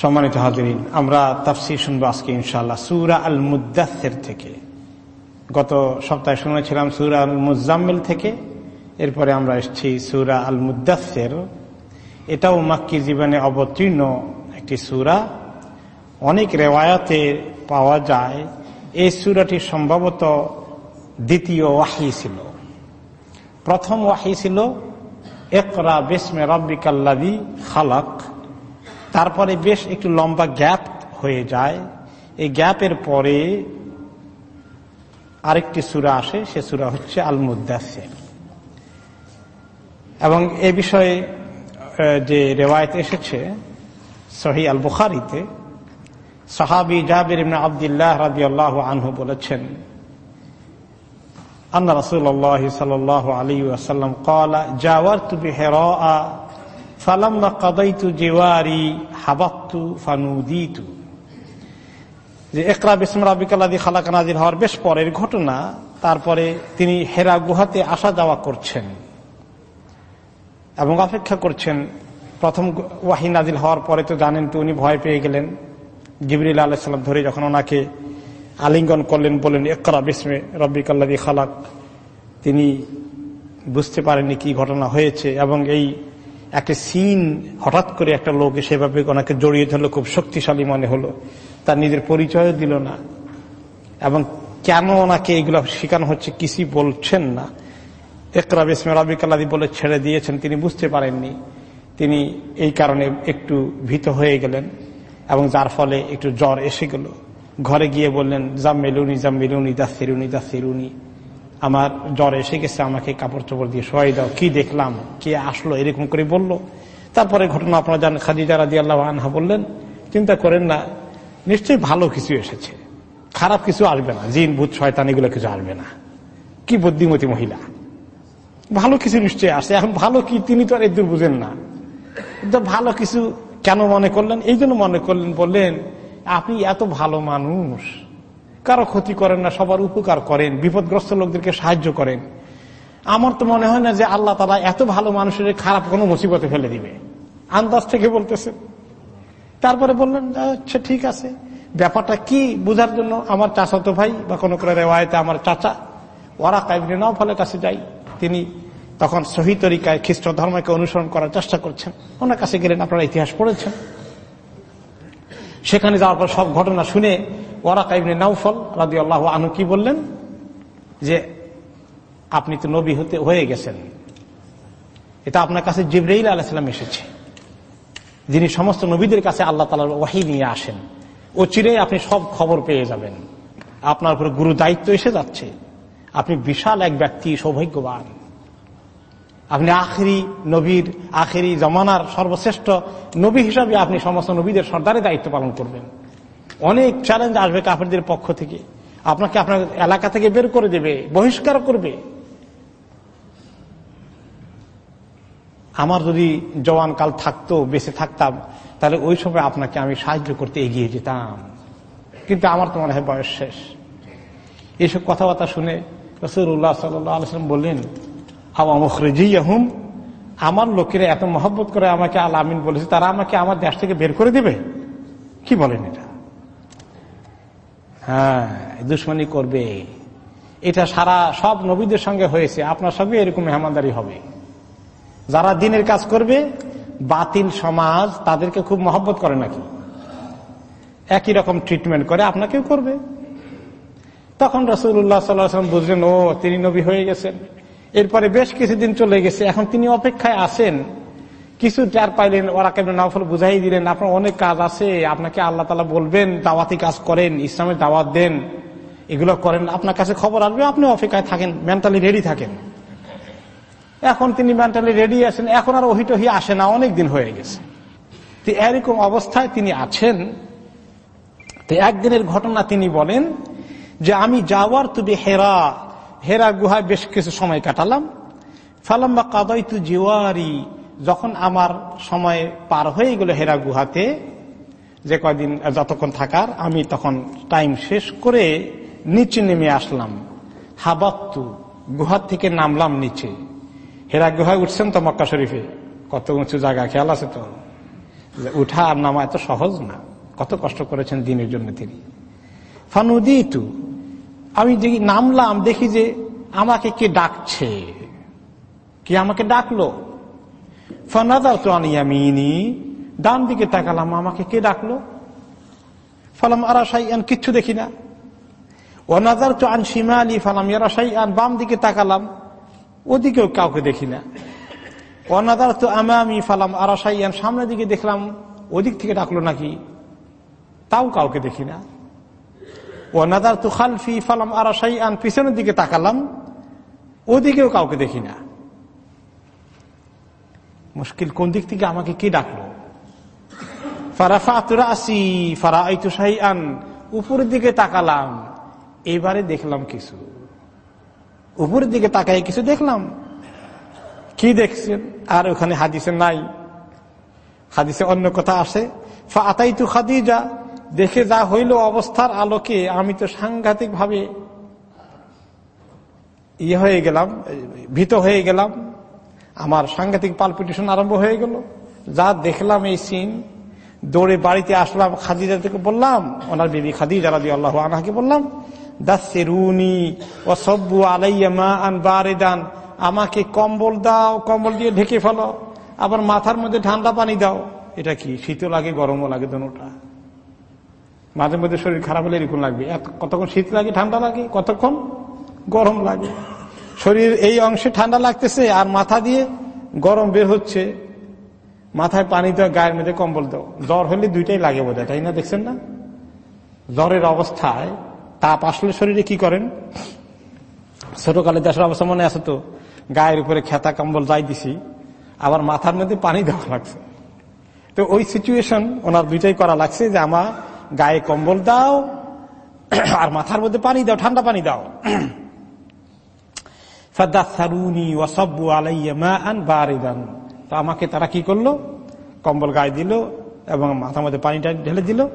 সম্মানিত হাজরিন, আমরা তাফসির শুনব আজকে ইনশাল্লাহ সুরা আল মুদাসের থেকে। গত সপ্তাহে শুনেছিলাম সুরা আল মুজাম্মিল থেকে, এরপরে আমরা এসেছি সুরা আল মুদাসের এটাও মাক্কি জীবনে অবতীর্ণ একটি সুরা। অনেক রেওয়ায়তে পাওয়া যায়, এই সুরাটি সম্ভবত দ্বিতীয় ওয়াহি ছিল। প্রথম ওয়াহি ছিল একরা বেসমে রব্বিকাল্লাদি খালাক। তারপরে বেশ একটু লম্বা গ্যাপ হয়ে যায়। এই গ্যাপের পরে আরেকটি সুরা আসে, সে সুরা হচ্ছে আল মুদাসে এবং এ বিষয়ে যে রেওয়ায়ত এসেছে সহি আল বুখারিতে সাহাবি জাবির ইবনা আবদুল্লাহ রাজি আল্লাহ আনহু বলেছেন, আন্না রসুল্লাহ সাল আলী আসাল্লাম কলা জাওয়ার তুবি হেরা ফালাম্মা কাদাইতু জেওয়ারি হাবাত্তু ফানুদিতু। যে একরা বেসম রাবিকালাদি খালাকা নাজির হওয়ার বেশ পরের ঘটনা, তারপরে তিনি হেরা গুহাতে আসা যাওয়া করছেন এবং অপেক্ষা করছেন। প্রথম ওয়াহি হওয়ার পরে তো জানেন তো উনি ভয় পেয়ে গেলেন। জিবরিল আলাইসাল্লাম ধরে যখন ওনাকে আলিঙ্গন করলেন বলেন একরা বিসমে রব্বিকাল্লাদি খালাক। তিনি বুঝতে পারেননি কি ঘটনা হয়েছে এবং এই একটা সিন হঠাৎ করে একটা লোক সেভাবে ওনাকে জড়িয়ে ধরলো, খুব শক্তিশালী মনে হলো। তার নিজের পরিচয় দিল না। এবং কেন ওনাকে এগুলো শেখানো হচ্ছে কিছুই বলছেন না। একরা বিসমে রব্বিকাল্লাদি বলে ছেড়ে দিয়েছেন, তিনি বুঝতে পারেননি। তিনি এই কারণে একটু ভীত হয়ে গেলেন এবং যার ফলে একটু জ্বর এসে গেল। ঘরে গিয়ে বললেন, জাম্মেলুনি জাম্মেলুনি, দাসিরুনি দাসিরুনি। আমার জ্বর এসে গেছে, আমাকে কাপড় চোপড় দিয়ে শোয়াই দাও। কি দেখলাম? কে আসলো? এরকম করে বলল। তারপরে ঘটনা আপনারা জানেন, খাদিজা রাজি আল্লাহ আনহা বললেন, চিন্তা করেন না, নিশ্চয়ই ভালো কিছু এসেছে। খারাপ কিছু আসবে না। জিন, ভূত, শয়তান, এগুলো কিছু আসবে না। কি বুদ্ধিমতী মহিলা। ভালো কিছু নিশ্চয়ই আসে। এখন ভালো কি তিনি তো আর এদূর বুঝেন না। ভালো কিছু কেন মনে করলেন? এই জন্য মনে করলেন, বললেন, আপনি এত ভালো মানুষ। কারও ক্ষতি করেন না, সবার উপকার করেন, বিপদগ্রস্ত লোকদেরকে সাহায্য করেন। আমার তো মনে হয় না যে আল্লাহ তারা এত ভালো মানুষের খারাপ কোনো মুসিবতে ফেলে দিবে। আন্দাজ থেকে বলতেছে তারপরে বললেন আচ্ছা ঠিক আছে। ব্যাপারটা কি বুঝার জন্য আমার চাচাতো ভাই বা কোনো করে রেওয়ায়তে আমার চাচা, ওরা কাইবনে নাও ফলে কাছে যাই। তিনি তখন সহি তরিকায় খ্রিস্ট ধর্মকে অনুসরণ করার চেষ্টা করছেন। ওনার কাছে গেলেন, আপনারা ইতিহাস পড়েছেন? সেখানে যাওয়ার পর সব ঘটনা শুনে ওরা কাইবনে নাউফল রাজি আল্লাহ আনু কি বললেন? যে আপনি তো নবী হতে, হয়ে গেছেন। এটা আপনার কাছে জিব্রাইল আলাহিসাম এসেছে। যিনি সমস্ত নবীদের কাছে আল্লাহ তালার ওয়াহি নিয়ে আসেন। ও চিরে আপনি সব খবর পেয়ে যাবেন। আপনার উপরে গুরু দায়িত্ব এসে যাচ্ছে। আপনি বিশাল এক ব্যক্তি, সৌভাগ্যবান। আপনি আখেরি নবীর, আখেরি জমানার সর্বশ্রেষ্ঠ নবী হিসাবে আপনি সমস্ত নবীদের সর্দারে দায়িত্ব পালন করবেন। অনেক চ্যালেঞ্জ আসবে কাফেরদের পক্ষ থেকে। আপনাকে আপনার এলাকা থেকে বের করে দেবে, বহিষ্কার করবে। আমার যদি জওয়ান কাল থাকতো, বেঁচে থাকতাম, তাহলে ওই সময় আপনাকে আমি সাহায্য করতে এগিয়ে যেতাম। কিন্তু আমার তো মনে হয় বয়স শেষ। এইসব কথাবার্তা শুনে রসুল্লাহ সাল্লাম বললেন আওয়ামখরেজিয়াহুম আমার লোকেরা এত মহব্বত করে আমাকে আল আমিন বলেছে, তারা আমাকে আমার দেশ থেকে বের করে দেবে? কি বলেন এটা? হ্যাঁ দুশ্মনী করবে। এটা সারা সব নবীদের সঙ্গে হয়েছে। আপনার সঙ্গে এরকম মেহমানদারি হবে। যারা দিনের কাজ করবে, বাতিল সমাজ তাদেরকে খুব মহব্বত করে নাকি? একই রকম ট্রিটমেন্ট করে, আপনাকেও করবে। তখন রসুল্লাহ সাল্লাম বুঝলেন, ও তিনি নবী হয়ে গেছেন। এরপরে বেশ কিছুদিন চলে গেছে, এখন তিনি অপেক্ষায় আসেন কিছু চার পাইলেন, ওরা কেমন নাফল বুঝাই দিলেন? আপনার অনেক কাজ আছে, আপনাকে আল্লাহ তালা বলবেন, দাওয়াতি কাজ করেন, ইসলামের দাওয়াত দেন, এগুলো করেন। আপনার কাছে খবর আসবে, আপনি অপেক্ষায় থাকেন মেন্টালি রেডি থাকেন। এখন তিনি মেন্টালি রেডি আছেন, এখন আর ওহিটহি আসে না, অনেক দিন হয়ে গেছে। তো এরকম অবস্থায় তিনি আছেন। তো একদিনের ঘটনা তিনি বলেন যে, আমি যাওয়ার তুমি হেরা হেরা গুহায় বেশ কিছু সময় কাটালাম। ফালাম্বা কাদাই তু জিওয়ারি যখন আমার সময় পার হয়ে গেল হেরা গুহাতে, যে কয়দিন যতক্ষণ থাকার, আমি তখন টাইম শেষ করে নিচে নেমে আসলাম। হাবাত্তু, গুহার থেকে নামলাম নিচে। হেরা গুহায় উঠছেন তো মক্কা শরীফে। কত উঁচু জায়গা, খেয়াল আছে তো? উঠা আর নামা এত সহজ না। কত কষ্ট করেছেন দিনের জন্য তিনি। ফানুদিতু, আমি দেখি নামলাম, দেখি যে আমাকে কে ডাকছে। কে আমাকে ডাকলো? ফনাদার তো আনিয়ামিনি ডান দিকে তাকালাম, আমাকে কে ডাকলো? ফালাম আরাসাই আন কিচ্ছু দেখি না। ও নাজার তো আন সীমা আলী ফালাম ইয়ারাসাই আন বাম দিকে তাকালাম, ওদিকেও কাউকে দেখি না। ও নাজার তো আমি ফালাম আরাসাই আন সামনের দিকে দেখলাম, ওদিক থেকে ডাকলো নাকি? তাও কাউকে দেখি না। ও তো খালফি, ফালাম আরাসাই আন পিছনের দিকে তাকালাম, ওদিকেও কাউকে দেখি না। মুশকিল, কোন দিক থেকে আমাকে কি ডাকলো? আসি ফারা আন উপরের দিকে তাকালাম, এবারে দেখলাম কিছু। উপরের দিকে তাকাই কিছু দেখলাম। কি দেখছেন? আর ওখানে হাদিসে নাই। হাদিসে অন্য কথা আসে আতাই তু খাদিজা, দেখে যা হইল অবস্থার আলোকে, আমি তো সাংঘাতিক ভাবে ইয়ে হয়ে গেলাম, ভীত হয়ে গেলাম। আমার সাংঘাতিক পালপিটেশন আরম্ভ হয়ে গেল। যা দেখলাম এই সিন দৌড়ে বাড়িতে আসলাম, খাদিজা থেকে বললাম, ওনার বিবি খাদিজা রাজি আল্লাহ আনাকে বললাম আমাকে কম্বল দাও, কম্বল দিয়ে ঢেকে ফেলো, আবার মাথার মধ্যে ঠান্ডা পানি দাও। এটা কি? শীতও লাগে, গরমও লাগে দোনোটা মাঝে মধ্যে শরীর খারাপ হলে এরকম লাগবে। কতক্ষণ শীত লাগে, ঠান্ডা লাগে, কতক্ষণ? গরম লাগে। শরীর এই অংশে ঠান্ডা লাগতেছে আর মাথা দিয়ে গরম বের হচ্ছে। মাথায় পানি দেওয়া গায়ের মধ্যে কম্বল দাও। জ্বর হলে দুইটাই লাগে বোধ তাই না? দেখছেন না? জ্বরের অবস্থায় তাপ আসলে শরীরে কি করেন? ছোটকালে দেশের অবস্থা মনে আছে তো? গায়ের উপরে খেতা কম্বল যাই দিছি, আবার মাথার মধ্যে পানি দেওয়া লাগছে। তো ওই সিচুয়েশন ওনার দুইটাই করা লাগছে যে আমার গায়ে কম্বল দাও, আর মাথার মধ্যে পানি দাও, ঠান্ডা পানি দাও। আমাকে তারা কি করল? কম্বল গায়ে দিল এবং মাথার মধ্যে পানিটা ঢেলে দিল।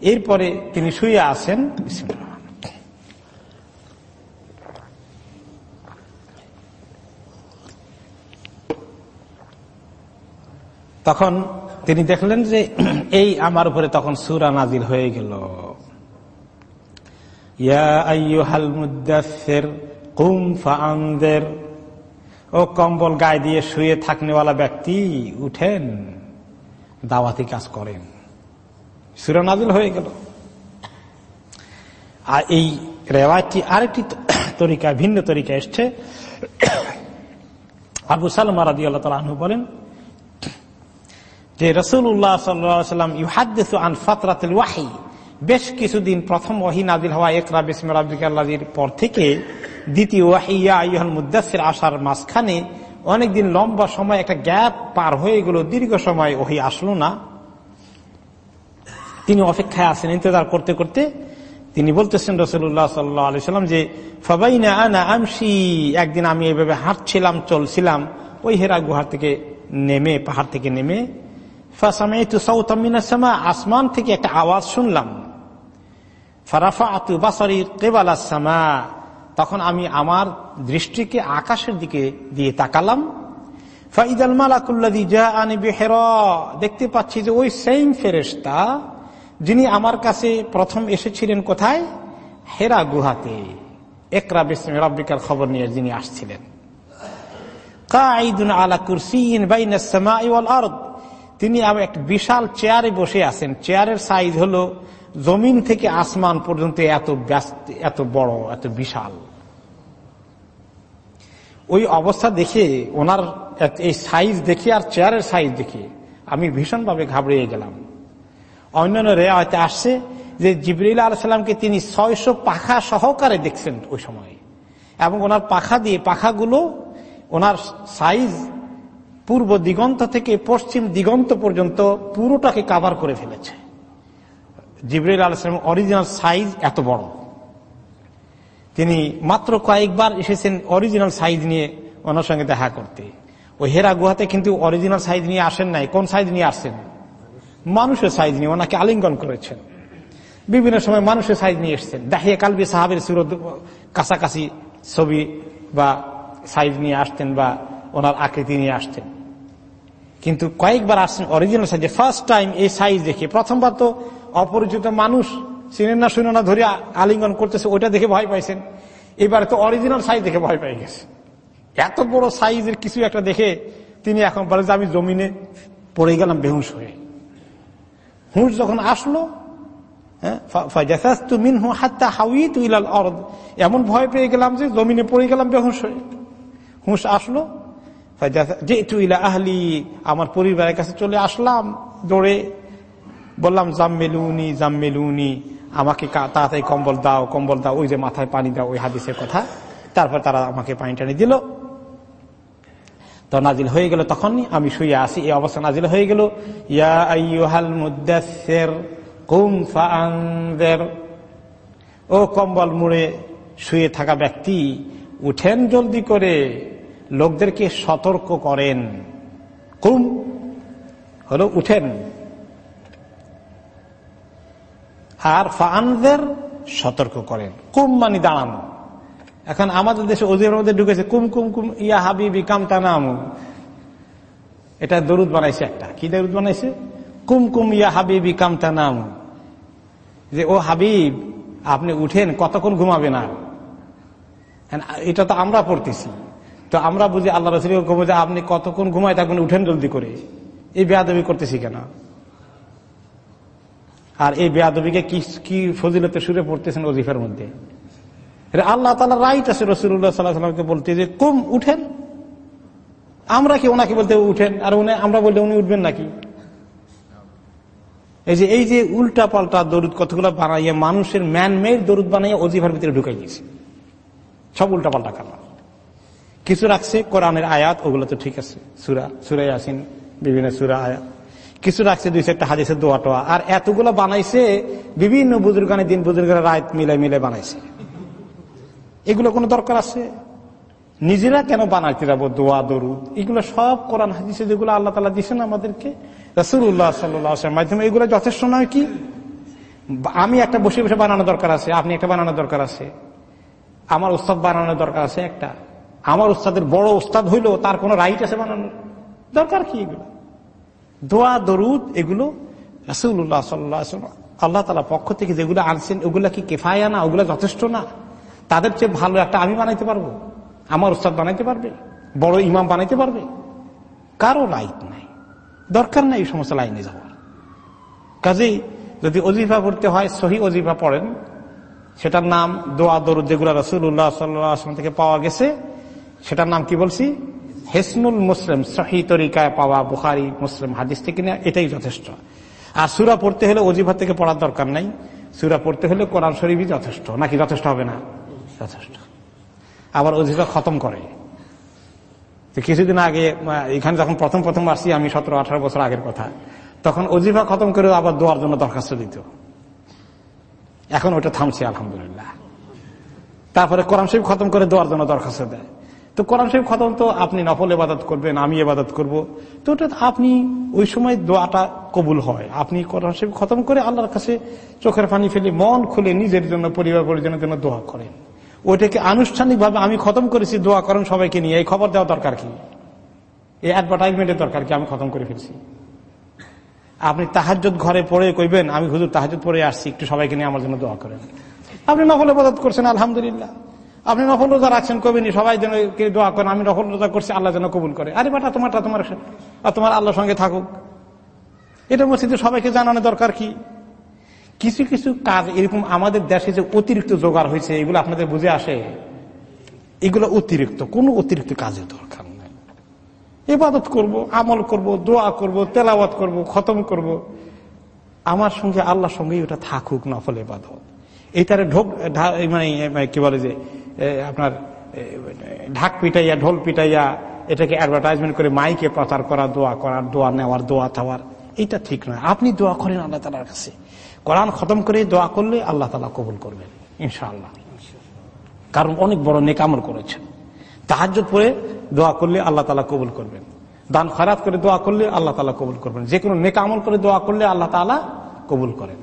এরপরে তিনি শুয়ে আসেন তখন তিনি দেখলেন যে এই আমার উপরে তখন সুরা নাজিল হয়ে গেল। কুম ফাদের ও কম্বল গায়ে দিয়ে শুয়ে থাকনেওয়ালা ব্যক্তি উঠেন, দাওয়াতি কাজ করেন। সুরা নাজিল হয়ে গেল। আর এই রেওয়াজটি আরেকটি তরিকা ভিন্ন তরিকা এসছে। আবু সালমা রাজি আল্লাহ তালু বলেন যে রসুল্লাহ সাল্লাম ইহাদ্দেসু আন ফাতরাতুল ওয়াহি। বেশ কিছুদিন প্রথম ওয়াহি নাজিল হওয়া একরা বিসমে রাবিকাল্লাহির পর থেকে দ্বিতীয় ওয়াহিয়া আইহাল মুদাসের আসার মাঝখানে অনেকদিন লম্বা সময় একটা গ্যাপ পার হয়ে গেল, দীর্ঘ সময় ওহি আসলো না। তিনি অপেক্ষায় আসেন ইন্তজার করতে করতে তিনি বলতেছেন রসুল্লাহ সাল্লাহ আলি সাল্লাম যে, ফবাইনা আনা আমসি একদিন আমি এইভাবে হাঁটছিলাম, চলছিলাম, ওই হেরা গুহার থেকে নেমে, পাহাড় থেকে নেমে আসমান থেকে একটা আওয়াজ শুনলাম। ফারাফা আতু বাসরি কেবাল সামা তখন আমি আমার দৃষ্টিকে আকাশের দিকে দিয়ে তাকালাম। ফাইদাল মালাকুল্লাদি আনি বেহের, দেখতে পাচ্ছি যে ওই সেম ফেরেস্তা যিনি আমার কাছে প্রথম এসেছিলেন কোথায়? হেরা গুহাতে। একরা বিসম রব্বিকার খবর নিয়ে যিনি আসছিলেন। আলা তিনি একটা বিশাল চেয়ারে বসে আছেন। চেয়ারের সাইজ হলো জমিন থেকে আসমান পর্যন্ত এত ব্যস্ত, এত বড়, এত বিশাল। ওই অবস্থা দেখে, ওনার এই সাইজ দেখে আর চেয়ারের সাইজ দেখে আমি ভীষণভাবে ঘাবড়িয়ে গেলাম। অন্যান্য রেওয়াতে আসছে যে জিবরিল আলাইসাল্লামকে তিনি ছয়শো পাখা সহকারে দেখছেন ওই সময়। এবং ওনার পাখা দিয়ে পাখাগুলো, ওনার সাইজ পূর্ব দিগন্ত থেকে পশ্চিম দিগন্ত পর্যন্ত পুরোটাকে কাভার করে ফেলেছে। জিবরুল আলাইসলাম অরিজিনাল সাইজ এত বড়। তিনি মাত্র কয়েকবার এসেছেন অরিজিনাল সাইজ নিয়ে ওনার সঙ্গে দেখা করতে। ওই হেরা গুহাতে কিন্তু অরিজিনাল সাইজ নিয়ে আসেন নাই। কোন সাইজ নিয়ে আসছেন? মানুষের সাইজ নিয়ে। ওনাকে আলিঙ্গন করেছেন। বিভিন্ন সময় মানুষের সাইজ নিয়ে এসছেন। দেখিয়ে কালবি সাহাবের সুরত কাছাকাছি ছবি বা সাইজ নিয়ে আসতেন বা ওনার আকৃতি নিয়ে আসতেন। কিন্তু কয়েকবার আসছেন অরিজিনাল সাইজে ফার্স্ট টাইম এই সাইজ দেখে। প্রথমবার তো অপরিচিত মানুষ চিনেন না শুনে না ধরে আলিঙ্গন করতেছে ওইটা দেখে ভয় পাইছেন। এবারে তো অরিজিনাল সাইজ দেখে ভয় পাই গেছে। এত বড় সাইজের কিছু একটা দেখে তিনি এখন বলে যে আমি জমিনে পড়ে গেলাম বেহুশ হয়ে। হুঁশ যখন আসলো হ্যাঁ, এমন ভয় পেয়ে গেলাম যে জমিনে পড়ে গেলাম বেহুশ হয়ে। হুঁশ আসলো যে ইলা আহলি আমার পরিবারের কাছে চলে আসলাম দৌড়ে। বললাম জাম্মেলুনি জাম্মেলুনি। আমাকে তাড়াতাড়ি কম্বল দাও কম্বল দাও, ওই যে মাথায় পানি দাও, ওই হাদিসের কথা। তারপর তারা আমাকে পানি টানি দিল। তো নাজিল হয়ে গেল তখনই আমি শুয়ে আসি এই অবস্থা নাজিল হয়ে গেল। ও কম্বল মুড়ে শুয়ে থাকা ব্যক্তি, উঠেন জলদি করে, লোকদেরকে সতর্ক করেন। কুম হলো উঠেন। আর ফানদের সতর্ক করেন। কুম মানে দাঁড়ানো। এখন আমাদের দেশে ওদের মধ্যে ঢুকেছে কুম কুম কুম, ইয়া হাবিবি কামতা নাম এটা দরুদ বানাইছে একটা। কি দরুদ বানাইছে? কুম কুম, ইয়া হাবিবি কামতা নাম যে, ও হাবিব, আপনি উঠেন, কতক্ষণ ঘুমাবেন আর? এটা তো আমরা পড়তেছি। তো আমরা বুঝি আল্লাহ রসুল আপনি কতক্ষণ ঘুমায় থাকবেন, উঠেন জলদি করে। এই বেয়াদবি করতেছি কেন? আর এই বেয়াদবিকে কি কি ফজিলতে সুরে পড়তেছেন ওজিফের মধ্যে? আল্লাহ তালা রাইট আছে রসুল্লাহ সাল্লাহামকে বলতে যে, কুম, উঠেন। আমরা কি ওনাকে বলতে উঠেন? আর উনি, আমরা বলতে উনি উঠবেন নাকি? এই যে এই যে উল্টা পাল্টা দরুদ কতগুলো বানাইয়া মানুষের ম্যান মেড দরুদ বানাইয়া অজিফার ভিতরে ঢুকাই দিয়েছে। সব উল্টা পাল্টা কারণ। কিছু রাখছে কোরআনের আয়াত, ওগুলো তো ঠিক আছে। সুরা সুরাই আসিন বিভিন্ন সুরা আয়াত। কিছু রাখছে, দুই চারটা হাদিসের দোয়া টোয়া। আর এতগুলো বানাইছে, বিভিন্ন বুজুর্গানে দিন বুজুর্গের রায় মিলে মিলে বানাইছে। এগুলো কোনো দরকার আছে? নিজেরা কেন বানাইতে যাব? দোয়া, দরুদ, এগুলো সব কোরআন হাদিসে যেগুলো আল্লাহ তালা দিচ্ছেন আমাদেরকে রসুল্লাহ সাল্লামের মাধ্যমে এগুলো যথেষ্ট নয় কি? আমি একটা বসে বসে বানানো দরকার আছে, আপনি একটা বানানো দরকার আছে। আমার উস্তাদ বানানোর দরকার আছে একটা। আমার উস্তাদের বড় উস্তাদ হইল তার কোনো রাইট আছে বানানোর। দরকার কি এগুলো? দোয়া, দরুদ, এগুলো রাসুল্লাহ সাল্লাহ আল্লাহ তালা পক্ষ থেকে যেগুলো আনছেন, ওগুলা কি কেফায়া না? ওগুলো যথেষ্ট না? তাদের চেয়ে ভালো একটা আমি বানাইতে পারব? আমার উস্তাদ বানাইতে পারবে? বড় ইমাম বানাইতে পারবে? কারও লাইট নাই। দরকার নাই এই সমস্ত লাইনে যাওয়ার। কাজেই যদি অজিফা করতে হয়, সহি অজিফা পড়েন, সেটার নাম দোয়া, দরুদ যেগুলো রসুল্লাহ সাল্লাম থেকে পাওয়া গেছে, সেটার নাম কি বলছি? হেসনুল মুসলিম সহি তরিকায় পাওয়া বুখারি, মুসলিম হাদিস থেকে নেওয়া এটাই যথেষ্ট। আর সুরা পড়তে হলে অজিফা থেকে পড়ার দরকার নাই। সুরা পড়তে হলে কোরআন শরীফই যথেষ্ট। নাকি যথেষ্ট হবে না? যথেষ্ট। আবার অজিফা খতম করে। তো কিছুদিন আগে এখানে যখন প্রথম প্রথম আসছি আমি সতেরো আঠারো বছর আগের কথা, তখন অজিফা খতম করে আবার দোয়ার জন্য দরখাস্ত দিত। এখন ওটা থামছে, আলহামদুলিল্লাহ। তারপরে কোরআন শরীফ খতম করে দোয়ার জন্য দরখাস্ত দেয়। তো কোরআন শরীফ খতম তো আপনি নফল এবাদত করবেন, আমি এবাদত করব। তো ওটা আপনি ওই সময় দোয়াটা কবুল হয়। আপনি কোরআন শরীফ খতম করে আল্লাহর কাছে চোখের পানি ফেলে মন খুলে নিজের জন্য, পরিবার পরিজনের জন্য দোয়া করেন। ওইটাকে আনুষ্ঠানিকভাবে আমি খতম করেছি, দোয়া করেন সবাইকে নিয়ে। এই খবর দেওয়া দরকার কি? এই অ্যাডভার্টাইজমেন্টের দরকার কি? আমি খতম করে ফেলছি। আপনি তাহাজত ঘরে পড়ে কইবেন, আমি হুজুর তাহাজত পড়ে আসছি, একটু সবাইকে নিয়ে আমার জন্য দোয়া করেন। আপনি নফল এবাদত করছেন, আলহামদুলিল্লাহ। আপনি নফল রোজা রাখছেন কবিনি সবাই যেন দোয়া করেন, আমি নফল রোজা করছি, আল্লাহ যেন কবুল করে। আরে বাটা, তোমারটা তোমার তোমার আল্লাহর সঙ্গে থাকুক। এটা মসজিদে সবাইকে জানানো দরকার কি? কিছু কিছু কাজ এরকম আমাদের দেশে যে অতিরিক্ত জোগাড় হয়েছে, এগুলো আপনাদের বুঝে আসে? এগুলো অতিরিক্ত, কোনো অতিরিক্ত কাজের দরকার নেই। ইবাদত করব, আমল করব, দোয়া করব, তেলাওয়াত করব, খতম করব। আমার সঙ্গে আল্লাহর সঙ্গে ওটা থাকুক নফল ইবাদত। এইটারে ঢোক মানে কি বলে যে আপনার ঢাক পিটাইয়া, ঢোল পিটাইয়া এটাকে অ্যাডভার্টাইজমেন্ট করে মাইকে প্রচার করা, দোয়া করার দোয়া নেওয়ার, দোয়া থাওয়ার এটা ঠিক নয়। আপনি দোয়া করেন আল্লাহ তালার কাছে। কোরআন খতম করে দোয়া করলে আল্লাহ তালা কবুল করবেন, ইনশাআল্লাহ। কারণ অনেক বড় নেকামল করেছেন। তাহাজ পরে দোয়া করলে আল্লাহ তালা কবুল করবেন। দান খারাপ করে দোয়া করলে আল্লাহ তালা কবুল করবেন। যে কোনো নেকামল করে দোয়া করলে আল্লাহ তালা কবুল করেন।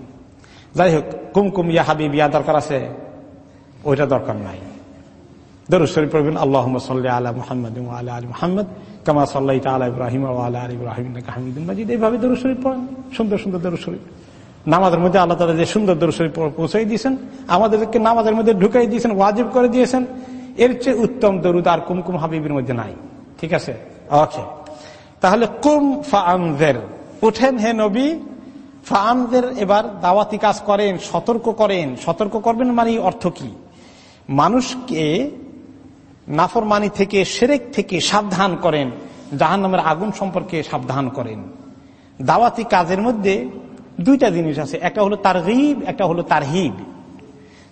যাই হোক, কুমকুম ইয়া হাবিব, ইয়া দরকার আছে? ওইটা দরকার নাই। দরুদ শরীফ পড়বেন আল্লাহ সাল্লাহ আলা মোহাম্মদ আলা আলী মোহাম্মদ কামা সাল্লাহ তালা ইব্রাহিম আলা আলী ইব্রাহিম মাজিদ এইভাবে দরুদ শরীফ পড়েন, সুন্দর সুন্দর দরুদ শরীফ। নামাজের মধ্যে আল্লাহ তালা যে সুন্দর দরুদ শরীফ পৌঁছাই দিয়েছেন, আমাদেরকে নামাজের মধ্যে ঢুকাই দিয়েছেন, ওয়াজিব করে দিয়েছেন, এর চেয়ে উত্তম দরুদ আর কুমকুম হাবিবের মধ্যে নাই। ঠিক আছে? ওকে। তাহলে, কুম ফাদের উঠেন হে নবী ফাদের এবার দাওয়াতি কাজ করেন, সতর্ক করেন। সতর্ক করবেন মানে অর্থ কি? মানুষকে নাফরমানি থেকে, সেরেক থেকে সাবধান করেন জাহান নামের আগুন সম্পর্কে সাবধান করেন। দাওয়াতি কাজের মধ্যে দুইটা জিনিস আছে, একটা হলো তার গিব একটা হলো তার হিব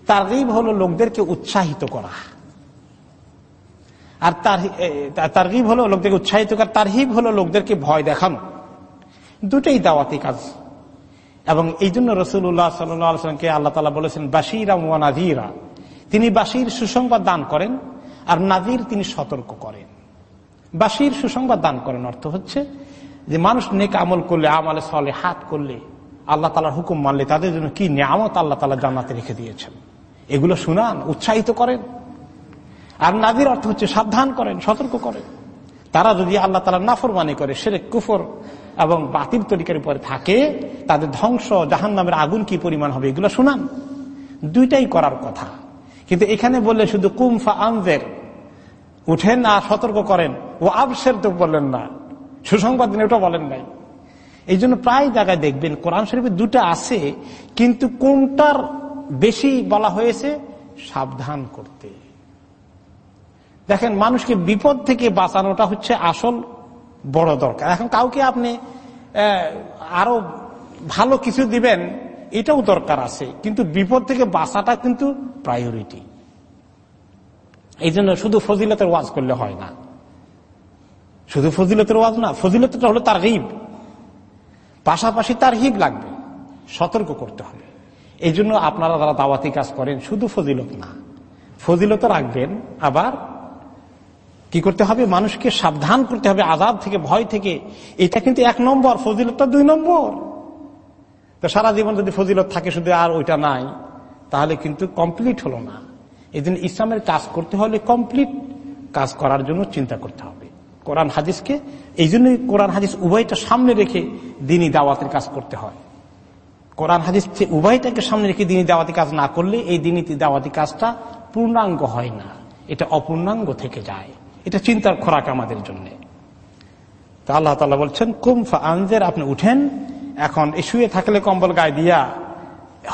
তার গিব হলো লোকদেরকে উৎসাহিত করা। আর তার গিব হলো লোকদেরকে উৎসাহিত করা তার হিব হলো লোকদেরকে ভয় দেখানো। দুটাই দাওয়াতি কাজ। এবং এই জন্য রসুল্লাহ সাল্লামকে আল্লাহ তালা বলেছেন বাসিরা ওয়ানাজিরা তিনি বাসির সুসংবাদ দান করেন। আর নাজির তিনি সতর্ক করেন। বাসির সুসংবাদ দান করেন অর্থ হচ্ছে যে মানুষ নেক আমল করলে, আমলে সলে হাত করলে, আল্লাহ তালার হুকুম মানলে তাদের জন্য কি নিয়ামত আল্লাহ তালা জান্নাতে রেখে দিয়েছেন? এগুলো শুনান, উৎসাহিত করেন। আর নাজির অর্থ হচ্ছে সাবধান করেন, সতর্ক করেন। তারা যদি আল্লাহ তালা নাফরমানি করে সেরে কুফর এবং বাতিল তরিকার উপরে থাকে, তাদের ধ্বংস জাহান নামের আগুন কি পরিমাণ হবে, এগুলো শুনান। দুইটাই করার কথা। কিন্তু এখানে বললে শুধু কুমফা আনজের। উঠেন আর সতর্ক করেন। ও আবসের তো বললেন না। সুসংবাদ দিন ওটা বলেন নাই। এই জন্য প্রায় জায়গায় দেখবেন কোরআন শরীফে দুটা আছে, কিন্তু কোনটার বেশি বলা হয়েছে, সাবধান করতে। দেখেন, মানুষকে বিপদ থেকে বাঁচানোটা হচ্ছে আসল বড় দরকার। এখন কাউকে আপনি আরও ভালো কিছু দিবেন এটাও দরকার আছে, কিন্তু বিপদ থেকে বাঁচাটা কিন্তু প্রায়োরিটি এই জন্য শুধু ফজিলতের ওয়াজ করলে হয় না। শুধু ফজিলতের ওয়াজ না, ফজিলতটা হলো তার হিব পাশাপাশি তার হিব লাগবে, সতর্ক করতে হবে। এই জন্য আপনারা যারা দাওয়াতি কাজ করেন, শুধু ফজিলত না ফজিলত রাখবেন। আবার কি করতে হবে? মানুষকে সাবধান করতে হবে আজাদ থেকে, ভয় থেকে। এটা কিন্তু এক নম্বর, ফজিলতটা দুই নম্বর। তো সারা জীবন যদি ফজিলত থাকে শুধু আর ওইটা নাই, তাহলে কিন্তু কমপ্লিট হলো না। এই জন্য ইসলামের কাজ করতে হলে কমপ্লিট কাজ করার জন্য চিন্তা করতে হবে। কোরআন হাদিসকে এই জন্যই কোরআন হাদিস উভয়টা সামনে রেখে দিনই দাওয়াতের কাজ করতে হয়। কোরআন হাদিস উভয়টাকে সামনে রেখে দিনই দাওয়াতি কাজ না করলে এই দিনই দাওয়াতি কাজটা পূর্ণাঙ্গ হয় না। এটা অপূর্ণাঙ্গ থেকে যায়। এটা চিন্তার খোরাক আমাদের জন্য। তা আল্লাহ তালা বলছেন কুমফা আনজের আপনি উঠেন এখন শুয়ে থাকলে কম্বল গায়ে দিয়া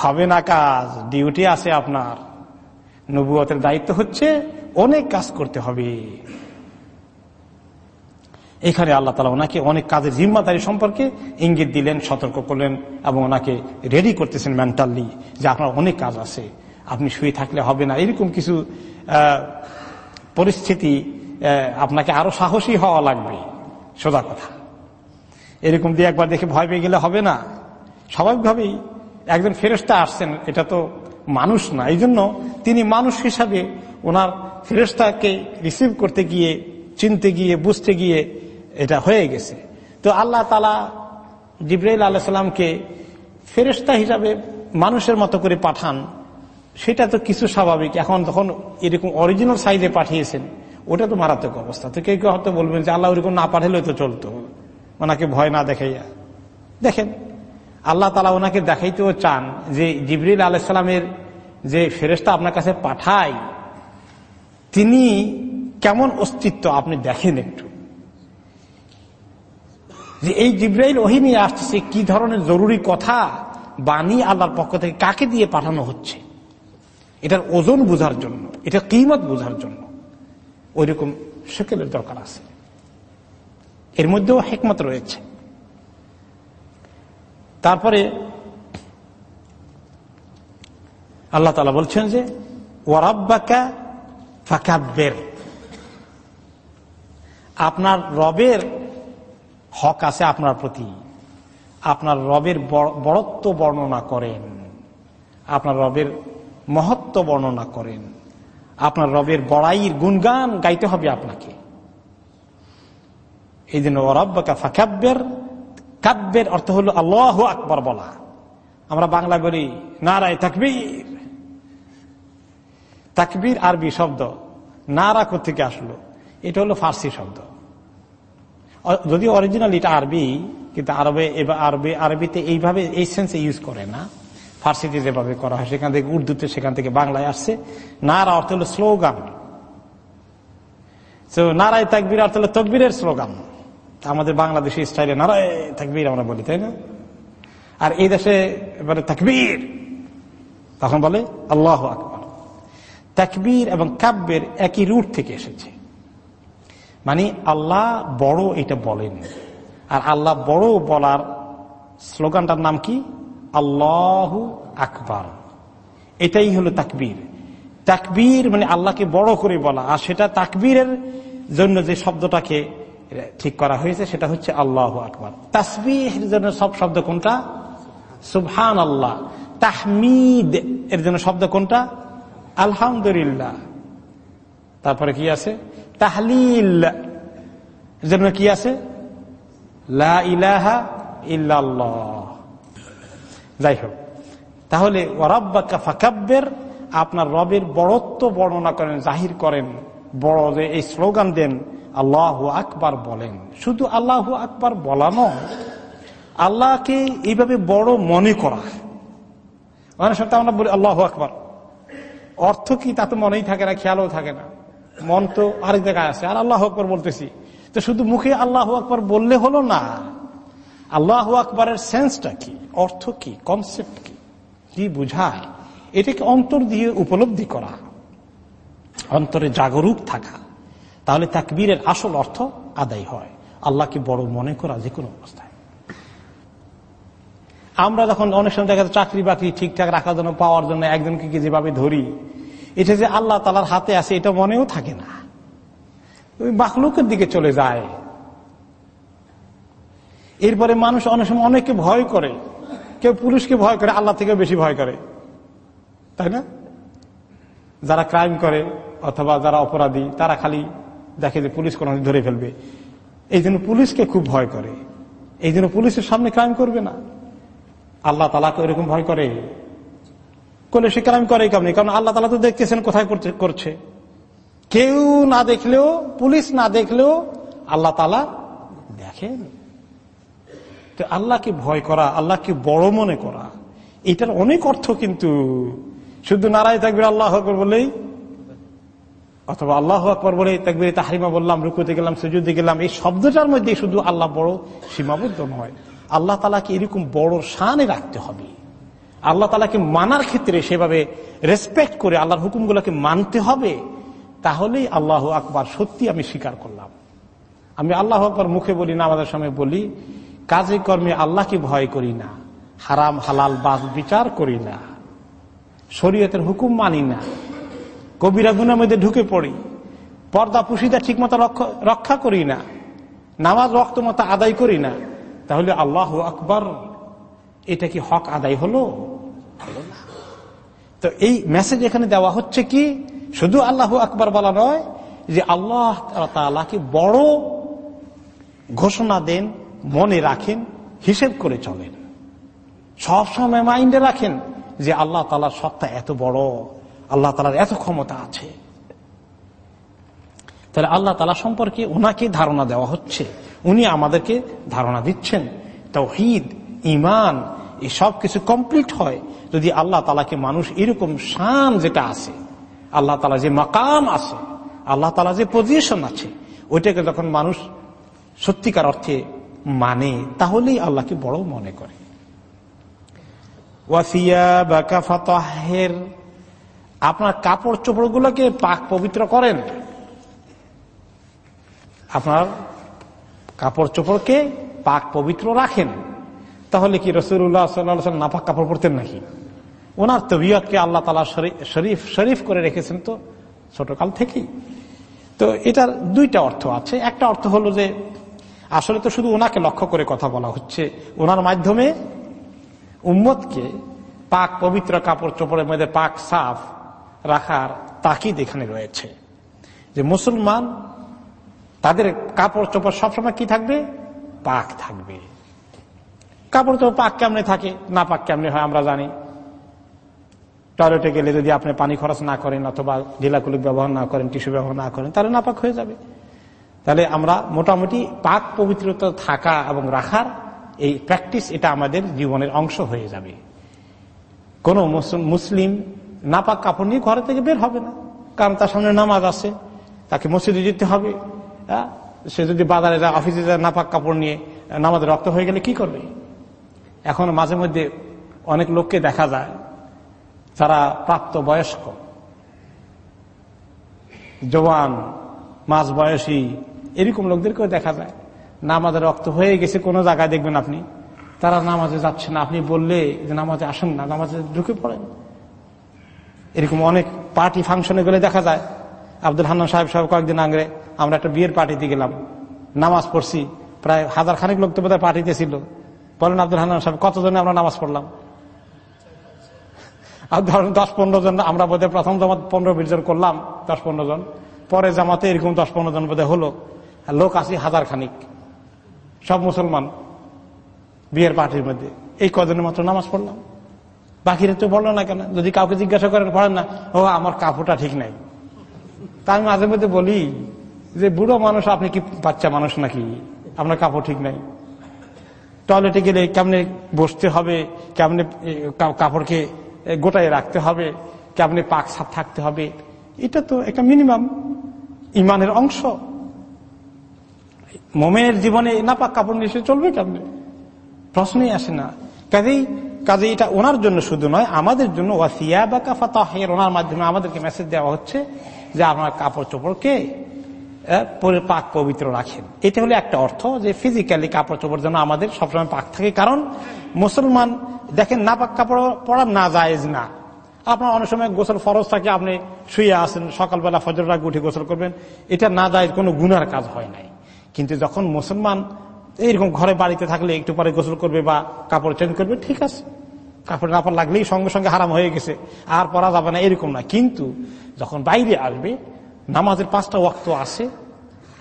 হবে না কাজ, ডিউটি আছে আপনার। নবুয়তের দায়িত্ব হচ্ছে অনেক কাজ করতে হবে। এখানে আল্লাহ তালা ওনাকে অনেক কাজের জিম্মাদারি সম্পর্কে ইঙ্গিত দিলেন, সতর্ক করলেন এবং ওনাকে রেডি করতেছেন মেন্টালি যে আপনার অনেক কাজ আছে, আপনি শুয়ে থাকলে হবে না। এরকম কিছু পরিস্থিতি আপনাকে আরও সাহসী হওয়া লাগবে। সোজা কথা। এরকম দিয়ে একবার দেখে ভয় পেয়ে গেলে হবে না। স্বাভাবিকভাবেই একজন ফেরেস্তা আসছেন, এটা তো মানুষ না। এই জন্য তিনি মানুষ হিসাবে ওনার ফেরেস্তাকে রিসিভ করতে গিয়ে, চিনতে গিয়ে, বুঝতে গিয়ে এটা হয়ে গেছে। তো আল্লাহ তালা জিব্রাইল আল্লাহ সাল্লামকে ফেরেস্তা হিসাবে মানুষের মতো করে পাঠান। সেটা তো কিছু স্বাভাবিক। এখন তখন এরকম অরিজিনাল সাইজে পাঠিয়েছেন, ওটা তো মারাত্মক অবস্থা। তো কেউ কেউ হয়তো বলবেন যে, আল্লাহ ওরকম না পাঠালেও তো চলতো। ওনাকে ভয় না দেখাইয়া। দেখেন, আল্লাহ তালা ওনাকে দেখাইতেও চান যে জিবরিল আলাইসালামের যে ফেরেস্তা আপনার কাছে পাঠায়, তিনি কেমন অস্তিত্ব আপনি দেখেন একটু। যে এই জিব্রাইল ওহি নিয়ে কি ধরনের জরুরি কথা বাণী আল্লাহর পক্ষ থেকে কাকে দিয়ে পাঠানো হচ্ছে? এটার ওজন বোঝার জন্য, এটা কিমত বোঝার জন্য। ওই রকম সেকেলের দরকার আছে। এর মধ্যেও হেকমত রয়েছে। তারপরে আল্লাহ তালা বলছেন যে ওয়ারাব্বাকা ফাকাব্বের। আপনার রবের হক আছে আপনার প্রতি। আপনার রবের বড়ত্ব বর্ণনা করেন। আপনার রবের মহত্ব বর্ণনা করেন। আপনার রবের বড়াইয়ের গুণগান গাইতে হবে আপনাকে। এই জন্য রব্বাকা ফাকাব্যের কাব্যের অর্থ হলো আল্লাহ আকবর বলা। আমরা বাংলা বলি নারায় তাকবীর। তাকবীর আরবি শব্দ নারা থেকে আসলো? এটা হলো ফার্সি শব্দ। যদি অরিজিনাল এটা আরবি, কিন্তু আরবে এবার আরবি, আরবিতে এইভাবে এই সেন্সে ইউজ করে না। ফার্সিতে যেভাবে করা হয়, সেখান থেকে উর্দুতে সেখান থেকে বাংলায় আসছে। নারা অর্থ হলো স্লোগান তো নারায় তাকবির অর্থ হলো তকবীরের স্লোগান আমাদের বাংলাদেশি স্টাইলে নারায় তাকবির আমরা বলি, তাই না? আর এই দেশে এবারে তাকবীর, তখন বলে আল্লাহ আকবর। তাকবীর এবং কাব্যের একই রুট থেকে এসেছে। মানে আল্লাহ বড় এটা বলেন। আর আল্লাহ বড় বলার স্লোগানটার নাম কি? আল্লাহ আকবর। এটাই হলো তাকবীর। তাকবীর মানে আল্লাহকে বড় করে বলা। আর সেটা তাকবীরের জন্য যে শব্দটাকে ঠিক করা হয়েছে, সেটা হচ্ছে আল্লাহ আকবার। তাসবিহের জন্য সব শব্দ কোনটা? সুবহান আল্লাহ তাহমিদ এর জন্য শব্দ কোনটা? আলহামদুলিল্লাহ। তারপরে কি আছে? তাহলিল এর জন্য কি আছে? লা ইলাহা যাই হোক তাহলে ওরাব্বাকা আপনার রবের বড়ত্ব বর্ণনা করেন, জাহির করেন, বড় যে এই স্লোগান দেন আল্লাহ আকবার বলেন। শুধু আল্লাহ আকবার বলানো আল্লাহকে এইভাবে বড় মনে করা অনেক সময় আমরা বলি আল্লাহ আকবার। অর্থ কি তা তো মনেই থাকে না, খেয়ালও থাকে না। মন তো আরেক জায়গায় আছে, আর আল্লাহ আকবর বলতেছি। তো শুধু মুখে আল্লাহ আকবর বললে হলো না, আল্লাহ আকবরের সেন্সটা কি, অর্থ কি কনসেপ্ট কি কি বুঝায়, এটাকে অন্তর দিয়ে উপলব্ধি করা, অন্তরে জাগরুক থাকা। তাহলে তাকবীরের আসল অর্থ আদায় হয়। আল্লাহকে বড় মনে করা যে কোনো অবস্থায়। আমরা যখন অনেক সময় দেখা চাকরি বাকরি ঠিকঠাক রাখার জন্য, পাওয়ার জন্য একজনকে কি যেভাবে ধরি, এটা যে আল্লাহ তালার হাতে আছে, এটা মনেও থাকে না। ওই বাখলুকের দিকে চলে যায়। এরপরে মানুষ অনেক সময় অনেককে ভয় করে। কেউ পুরুষকে ভয় করে, আল্লাহ থেকে বেশি ভয় করে। তাই না? যারা ক্রাইম করে, অথবা যারা অপরাধী, তারা খালি দেখে যে পুলিশ কোনো ধরে ফেলবে। এই জন্য পুলিশকে খুব ভয় করে। এই জন্য পুলিশের সামনে ক্রাইম করবে না। আল্লাহ তালাকে ওইরকম ভয় করে। করলে সে ক্রাইম করে কেমনি? কারণ আল্লাহ তালা তো দেখতেছেন কোথায় করছে কেউ না দেখলেও, পুলিশ না দেখলেও আল্লাহ তালা দেখেন। তো আল্লাহকে ভয় করা, আল্লাহকে বড় মনে করা, এটার অনেক অর্থ কিন্তু। শুধু নারায় থাকবে আল্লাহ বলেই অথবা আল্লাহ আকবর বলে থাকবে তাহারিমা বললাম, রুকুতে গেলাম, সুজুদে গেলাম, এই শব্দটার মধ্যে শুধু আল্লাহ বড় সীমাবদ্ধ নয়। আল্লাহ তালাকে এরকম বড় শানে রাখতে হবে। আল্লাহ তালাকে মানার ক্ষেত্রে সেভাবে রেসপেক্ট করে আল্লাহর হুকুমগুলোকে মানতে হবে, তাহলেই আল্লাহ আকবার সত্যি আমি স্বীকার করলাম। আমি আল্লাহ আকবর মুখে বলি না আমাদের সময় বলি, কাজে কর্মে আল্লাহকে ভয় করি না, হারাম, হালাল বাস বিচার করি না, শরীয়তের হুকুম মানি না কবিরা গুনার মধ্যে ঢুকে পড়ি। পর্দা পুষিদা ঠিক মতো রক্ষা করি না। নামাজ রক্ত মতো আদায় করি না। তাহলে আল্লাহ আকবর। এটা কি হক আদায় হলো? তো এই মেসেজ এখানে দেওয়া হচ্ছে কি? শুধু আল্লাহ আকবর বলা নয় যে আল্লাহ তালাকে বড় ঘোষণা দেন, মনে রাখেন, হিসেব করে চলেন। সবসময় মাইন্ডে রাখেন যে আল্লাহ তালার সত্তা এত বড়। আল্লাহ তালার এত ক্ষমতা আছে। তাহলে আল্লাহ তালা সম্পর্কে ওনাকে ধারণা দেওয়া হচ্ছে। উনি আমাদেরকে ধারণা দিচ্ছেন। তৌহিদ ইমান এই সব কিছু কমপ্লিট হয় যদি আল্লাহ তালাকে মানুষ এরকম শান যেটা আছে, আল্লাহ তালা যে মাকাম আছে, আল্লাহ তালা যে পজিশন আছে, ওইটাকে যখন মানুষ সত্যিকার অর্থে মানে তাহলেই আল্লাহকে বড় মনে করে। ওয়াসিয়া বা কাফাতাহের আপনার কাপড় চোপড়গুলোকে পাক পবিত্র করেন। আপনার কাপড় চোপড়কে পাক পবিত্র রাখেন। তাহলে কি রসুল্লাহ সাল্লাম নাপাক কাপড় পরতেন নাকি? ওনার তবিয়তকে আল্লাহ তালা শরীফ শরীফ করে রেখেছেন তো ছোটকাল থেকেই। তো এটার দুইটা অর্থ আছে। একটা অর্থ হলো যে, আসলে তো শুধু ওনাকে লক্ষ্য করে কথা বলা হচ্ছে। ওনার মাধ্যমে উম্মতকে পাক পবিত্র কাপড় চোপড়ের মধ্যে পাক সাফ রাখার তাকিদ এখানে রয়েছে। যে মুসলমান তাদের কাপড় চোপড় সবসময় কি থাকবে? পাক থাকবে। কাপড় চোপড় পাক কেমনে থাকে? না পাক কেমনে হয় আমরা জানি। টয়লেটে গেলে যদি আপনি পানি খরচ না করেন অথবা ঢিলাকুলিক ব্যবহার না করেন, টিস্যু ব্যবহার না করেন, তাহলে নাপাক হয়ে যাবে। তাহলে আমরা মোটামুটি পাক পবিত্রতা থাকা এবং রাখার এই প্র্যাকটিস এটা আমাদের জীবনের অংশ হয়ে যাবে। কোন মুসলিম নাপাক কাপড় নিয়ে ঘরে থেকে বের হবে না। কারণ তার সামনে নামাজ আছে, তাকে মসজিদে যেতে হবে। হ্যাঁ? সে যদি বাজারে যায়, অফিসে যায় নাপাক কাপড় নিয়ে, নামাজ রক্ত হয়ে গেলে কি করবে? এখন মাঝে মধ্যে অনেক লোককে দেখা যায়, যারা প্রাপ্ত বয়স্ক জওয়ান মাঝ বয়সী এরকম লোকদেরকেও দেখা যায়। নামাজের রক্ত হয়ে গেছে, কোনো জায়গায় দেখবেন আপনি, তারা নামাজে যাচ্ছে না। আপনি বললে যে নামাজে আসেন না, নামাজে ঢুকে পড়েন। এরকম অনেক পার্টি ফাংশনে গেলে দেখা যায়। আব্দুল হান্নান সাহেব সাহেব কয়েকদিন আগে আমরা একটা বিয়ের পার্টিতে গেলাম। নামাজ পড়ছি। প্রায় হাজার খানিক লোক তো বোধহয় পার্টিতে ছিল। বলেন আব্দুল হান্নান সাহেব, কতজনে আমরা নামাজ পড়লাম? আর ধরেন দশ পনেরো জন, আমরা বোধহয় প্রথম জামাত পনেরো বিশ জন করলাম, দশ পনেরো জন। পরে জামাতে এরকম দশ পনেরো জন বোধহয় হলো। লোক আসি হাজার খানিক সব মুসলমান বিয়ের পার্টির মধ্যে। এই কদিনের মাত্র নামাজ পড়লাম? বাকিরা তো বলল না কেন? যদি কাউকে জিজ্ঞাসা করেন পড়েন না, ও, আমার কাপড়টা ঠিক নাই। তা আমি মাঝে মধ্যে বলি যে, বুড়ো মানুষ, আপনি কি বাচ্চা মানুষ নাকি? আপনার কাপড় ঠিক নাই। টয়লেটে গেলে কেমনে বসতে হবে? কেমনে কাপড়কে গোটায় রাখতে হবে? কেমনে পাক সাপ থাকতে হবে? এটা তো একটা মিনিমাম ইমানের অংশ। মোমেনের জীবনে না পাক কাপড় নিয়ে চলবে কেমনে? প্রশ্নই আসে না। কাজেই কাজে এটা ওনার জন্য শুধু নয়, আমাদের জন্য ওয়াসিয়া বা কাফা তাহের ওনার মাধ্যমে আমাদেরকে মেসেজ দেওয়া হচ্ছে যে আপনার কাপড় চোপড়কে পাক পবিত্র রাখেন। এটা হলো একটা অর্থ যে ফিজিক্যালি কাপড় চোপড় যেন আমাদের সবসময় পাক থাকে। কারণ মুসলমান, দেখেন না পাক কাপড় পরা না জায়েজ না। আপনার অনেক সময় গোসল ফরজ থাকে, আপনি শুয়ে আসেন সকালবেলা ফজর রাগ উঠে গোসল করবেন, এটা না যায় কোনো গুনার কাজ হয় নাই। কিন্তু যখন মুসলমান এইরকম ঘরে বাড়িতে থাকলে একটু পরে গোসল করবে বা কাপড় চেঞ্জ করবে, ঠিক আছে। কাপড় কাপড় লাগলেই সঙ্গে সঙ্গে হারাম হয়ে গেছে, আর পরা যাবে না, এরকম না। কিন্তু যখন বাইরে আসবে, নামাজের পাঁচটা ওয়াক্ত আছে,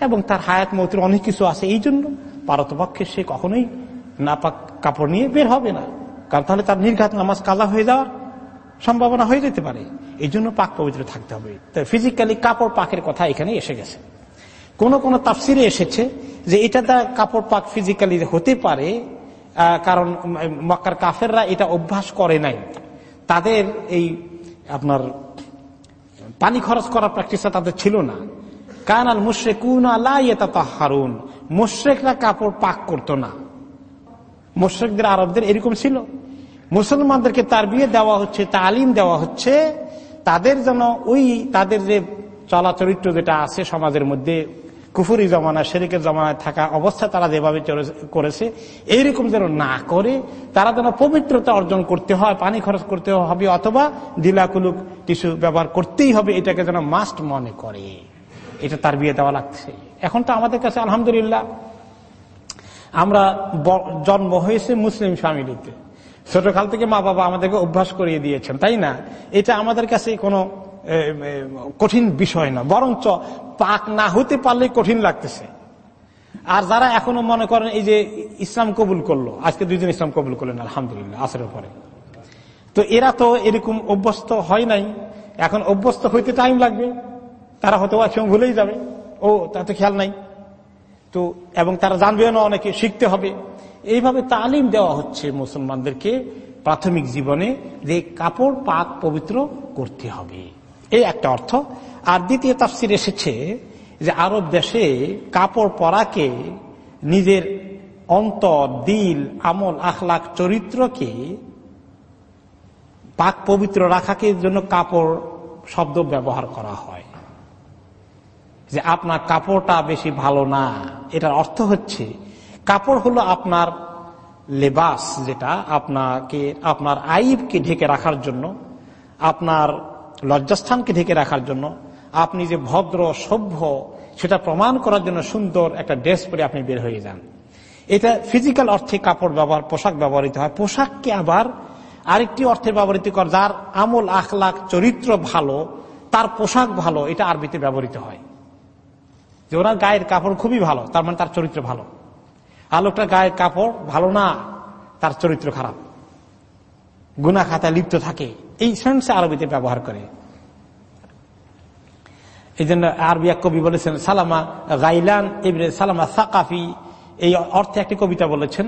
এবং তার হায়াত মতির অনেক কিছু আছে, এই জন্য পারতপক্ষে সে কখনোই নাপাক কাপড় নিয়ে বের হবে না। কারণ তাহলে তার নির্ঘাত নামাজ কাজা হয়ে যাওয়ার সম্ভাবনা হয়ে যেতে পারে। এই জন্য পাক পবিত্র থাকতে হবে। তাই ফিজিক্যালি কাপড় পাকের কথা এখানে এসে গেছে। কোন কোন তাফসিরে এসেছে যে এটা দ্বারা কাপড় পাক ফিজিক্যালি হতে পারে কারণ মক্কার কাফেররা এটা অভ্যাস করে নাই। তাদের এই আপনার পানি খরচ করার প্র্যাকটিসটা তাদের ছিল না। কানাল মুশ্রেকুন হারুন মুশ্রেকরা কাপড় পাক করতো না। মুশ্রেকদের, আরবদের এরকম ছিল। মুসলমানদেরকে তার বিয়ে দেওয়া হচ্ছে, তালিম দেওয়া হচ্ছে। তাদের যেন ওই, তাদের যে চলাচরিত্র যেটা আছে সমাজের মধ্যে কুফুরি জমানা শেরিকের জমানায় থাকা অবস্থা তারা যেভাবে করেছে, এইরকম যেন না করে, তারা যেন পবিত্রতা অর্জন করতে হয়, পানি খরচ করতে হবে, অথবা দিলাকুলুক টিস্যু ব্যবহার করতেই হবে, এটাকে যেন মাস্ট মনে করে। এটা তার বিয়ে দেওয়া লাগছে। এখন তো আমাদের কাছে আলহামদুলিল্লাহ, আমরা জন্ম হয়েছে মুসলিম ফ্যামিলিতে। ছোটকাল থেকে মা বাবা আমাদেরকে অভ্যাস করিয়ে দিয়েছেন, তাই না? এটা আমাদের কাছে কোনো কঠিন বিষয় না। বরঞ্চ পাক না হতে পারলে কঠিন লাগতেছে। আর যারা এখনও মনে করেন এই যে ইসলাম কবুল করল, আজকে দুইজন ইসলাম কবুল করলেন, আলহামদুলিল্লাহ, আসরের পরে। তো এরা তো এরকম অভ্যস্ত হয় নাই। এখন অভ্যস্ত হইতে টাইম লাগবে। তারা হয়তো একসঙ্গে ভুলেই যাবে। ও, তাতে খেয়াল নাই। তো, এবং তারা জানবেও না, অনেকে শিখতে হবে। এইভাবে তালিম দেওয়া হচ্ছে মুসলমানদেরকে প্রাথমিক জীবনে যে কাপড় পাক পবিত্র করতে হবে। এই একটা অর্থ। আর দ্বিতীয় তাফসির এসেছে যে আরব দেশে কাপড় পরাকে নিজের অন্তর, দিল, আমল আখলাক চরিত্রকে পাক পবিত্র রাখাকে জন্য কাপড় শব্দ ব্যবহার করা হয়। যে আপনার কাপড়টা বেশি ভালো না, এটার অর্থ হচ্ছে কাপড় হলো আপনার লেবাস যেটা আপনাকে, আপনার আইবকে ঢেকে রাখার জন্য, আপনার লজ্জাস্থানকে ঢেকে রাখার জন্য আপনি যে ভদ্র, সভ্য, সেটা প্রমাণ করার জন্য সুন্দর একটা ড্রেস পরে আপনি বের হয়ে যান। এটা ফিজিক্যাল অর্থে কাপড় ব্যবহার, পোশাক ব্যবহৃত হয়। পোশাককে আবার আরেকটি অর্থে ব্যবহৃত কর, যার আমল, আখলাখ, চরিত্র ভালো, তার পোশাক ভালো, এটা আরবিতে ব্যবহৃত হয়। যে ওনার গায়ের কাপড় খুবই ভালো, তার মানে তার চরিত্র ভালো। আর লোকটার গায়ের কাপড় ভালো না, তার চরিত্র খারাপ। গুনা খাতায় লিপ্ত থাকে। এই সেন্সে আরবিতে ব্যবহার করে। এই জন্য আরবি এক কবি বলেছেন, সালামা গাইলান সালামা সাকাফি, এই অর্থে একটি কবিতা বলেছেন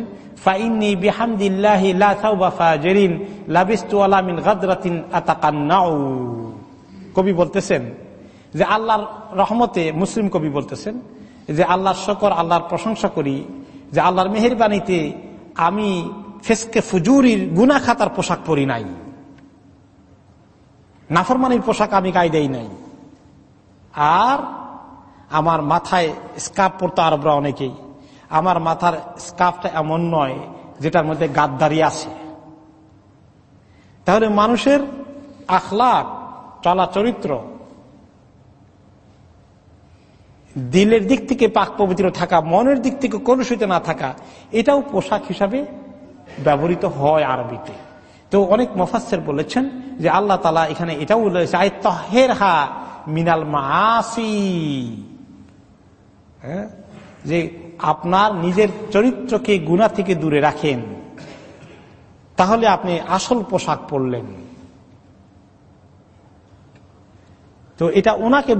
কবি বলতেছেন যে আল্লাহর রহমতে মুসলিম কবি বলতেছেন যে আল্লাহর শকর, আল্লাহর প্রশংসা করি, যে আল্লাহর মেহরবানিতে আমি ফেসকে ফুজুরির গুনা খাতার পোশাক পরি নাই। নাফরমানির পোশাক আমি গায়ে দেই নাই। আর আমার মাথায় স্কার্ফ পরতো আরবরা অনেকেই। আমার মাথার স্কার্ফটা এমন নয়, যেটার মধ্যে গাদ্দারি আছে। তাহলে মানুষের আখলাক চলা চরিত্র দিলের দিক থেকে পাক পবিত্র থাকা, মনের দিক থেকে কলুষিত না থাকা, এটাও পোশাক হিসাবে ব্যবহৃত হয় আরবিতে। তো অনেক মফাসের বলেছেন যে আল্লাহ তালা এখানে এটাও বলেছে আই তহের হা মিনাল মাসি হ্যাঁ? যে আপনার নিজের চরিত্রকে গুণা থেকে দূরে রাখেন। তাহলে আপনি আসল পোশাক পরলেন। তো এটা ওনাকে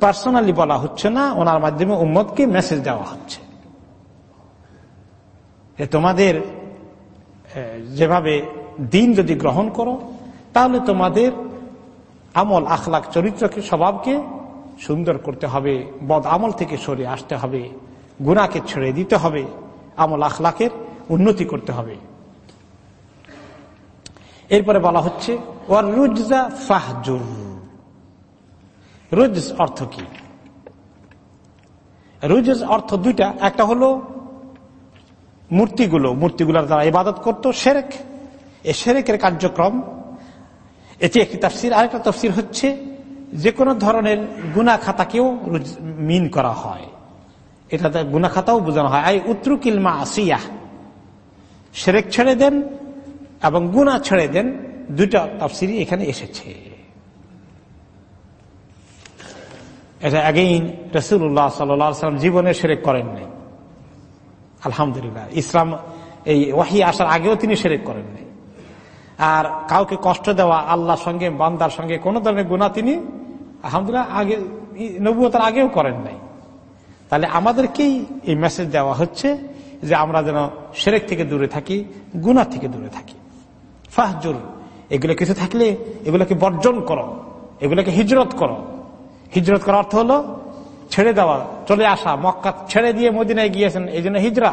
পার্সোনালি বলা হচ্ছে না ওনার মাধ্যমে উম্মদকে মেসেজ দেওয়া হচ্ছে। তোমাদের যেভাবে দিন যদি গ্রহণ করো, তাহলে তোমাদের আমল আখলাক চরিত্রকে, স্বভাবকে সুন্দর করতে হবে, বদ আমল থেকে সরে আসতে হবে গুণাকে ছেড়ে দিতে হবে, আমল আখলাকের উন্নতি করতে হবে। এরপরে বলা হচ্ছে, ওয়ার রুজ অর্থ কি? রুজ অর্থ দুইটা, একটা হলো মূর্তিগুলো, মূর্তিগুলোর দ্বারা ইবাদত করত সেরেক। এ সেরেকের কার্যক্রম, এটি একটি তফসির। আরেকটা তফসির হচ্ছে যে কোনো ধরনের গুনা খাতাকেও মিন করা হয়। এটাতে গুনা খাতাও বোঝানো হয়। আই উত্রুকিলমা আসিয়া সেরেক ছেড়ে দেন এবং গুনা ছেড়ে দেন। দুইটা তফসিরই এখানে এসেছে। এটা আগেইন রসুল্লাহ সাল্লাম জীবনে সেরেক করেন নাই আলহামদুলিল্লাহ, ইসলাম এই ওয়াহি আসার আগেও তিনি সেরেক করেন নাই আর কাউকে কষ্ট দেওয়া, আল্লাহর সঙ্গে, বান্দার সঙ্গে কোন ধরনের গুণা তিনি আলহামদুলিল্লাহ আগে নবুয়তার আগেও করেন নাই। তাহলে আমাদেরকেই এই মেসেজ দেওয়া হচ্ছে যে আমরা যেন সেরেক থেকে দূরে থাকি গুণা থেকে দূরে থাকি। ফাহজুর, এগুলো কিছু থাকলে এগুলোকে বর্জন করো, এগুলোকে হিজরত করো। হিজরত করার অর্থ হলো ছেড়ে দেওয়া, চলে আসা, মক্কা ছেড়ে দিয়ে মদিনায় গিয়েছেন, এই জন্য হিজরা।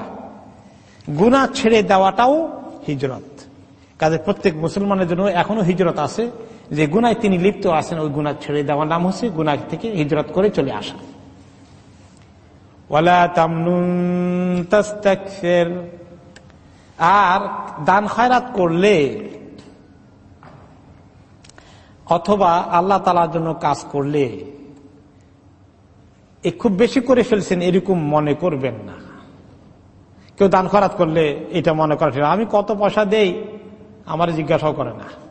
গুণা ছেড়ে দেওয়াটাও হিজরত। কাজে প্রত্যেক মুসলমানের জন্য এখনও হিজরত আছে। যে গুনায় তিনি লিপ্ত আছেন, ওই গুণা ছেড়ে দেওয়ার নাম হচ্ছে গুনা থেকে হিজরত করে চলে আসা। আর দান খয়রাত করলে অথবা আল্লাহ তালার জন্য কাজ করলে এ খুব বেশি করে ফেলছেন, এরকম মনে করবেন না। কেউ দান খরাত করলে এটা মনে করে আমি কত পয়সা দেই, আমার জিজ্ঞাসাও করে না।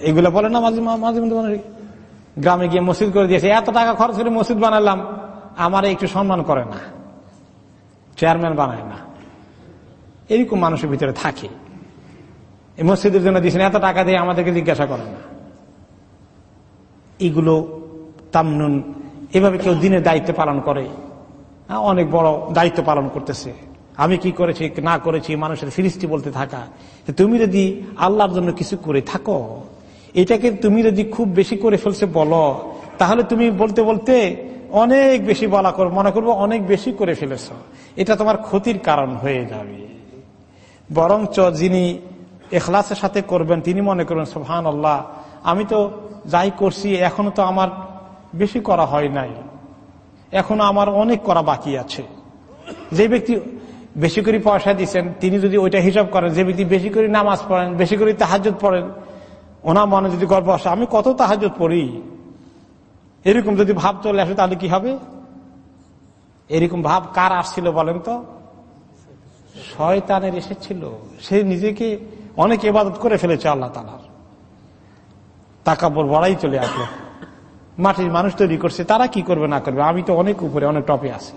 এগুলো বলে না মাঝে মাঝে মধ্যে গ্রামে গিয়ে মসজিদ করে দিয়েছে, এত টাকা খরচ করে মসজিদ বানালাম, আমার একটু সম্মান করে না। চেয়ারম্যান বানায় না। এরকম মানুষের ভিতরে থাকে। মসজিদের জন্য দিয়েছেন, এত টাকা দিয়ে আমাদেরকে জিজ্ঞাসা করে না। এগুলো তামনুন। এভাবে কেউ দিনের দায়িত্ব পালন করে। অনেক বড় দায়িত্ব পালন করতেছে। আমি কি করেছি, না করেছি, মানুষের ফিরিস্তি বলতে থাকা। তুমি যদি আল্লাহর জন্য কিছু করে থাকো, এটাকে তুমি যদি খুব বেশি করে ফেলছে বলো, তাহলে তুমি বলতে বলতে অনেক বেশি বলা করো, মনে করব অনেক বেশি করে ফেলেছ। এটা তোমার ক্ষতির কারণ হয়ে যাবে। বরঞ্চ যিনি এখলাসের সাথে করবেন, তিনি মনে করবেন সোহান আল্লাহ আমি তো যাই করছি, এখনও তো আমার বেশি করা হয় নাই। এখনও আমার অনেক করা বাকি আছে। যে ব্যক্তি বেশি করে পয়সা দিচ্ছেন তিনি যদি ওইটা হিসাব করেন, যে ব্যক্তি বেশি করে নামাজ পড়েন, বেশি করে তাহাজত পড়েন, ওনার মনে যদি গর্ব আসে, আমি কত তাহাজত পড়ি? এরকম যদি ভাব চলে আসে, তাহলে কি হবে? এরকম ভাব কার আসছিল বলেন তো? শয়তানের এসেছিল। সে নিজেকে অনেক এবাদত করে ফেলেছে আল্লাহ তালার তাকাবর, বড়াই চলে আসলো। মাটির মানুষ তৈরি করছে, তারা কি করবে, না করবে? আমি তো অনেক উপরে, অনেক টপে আছি।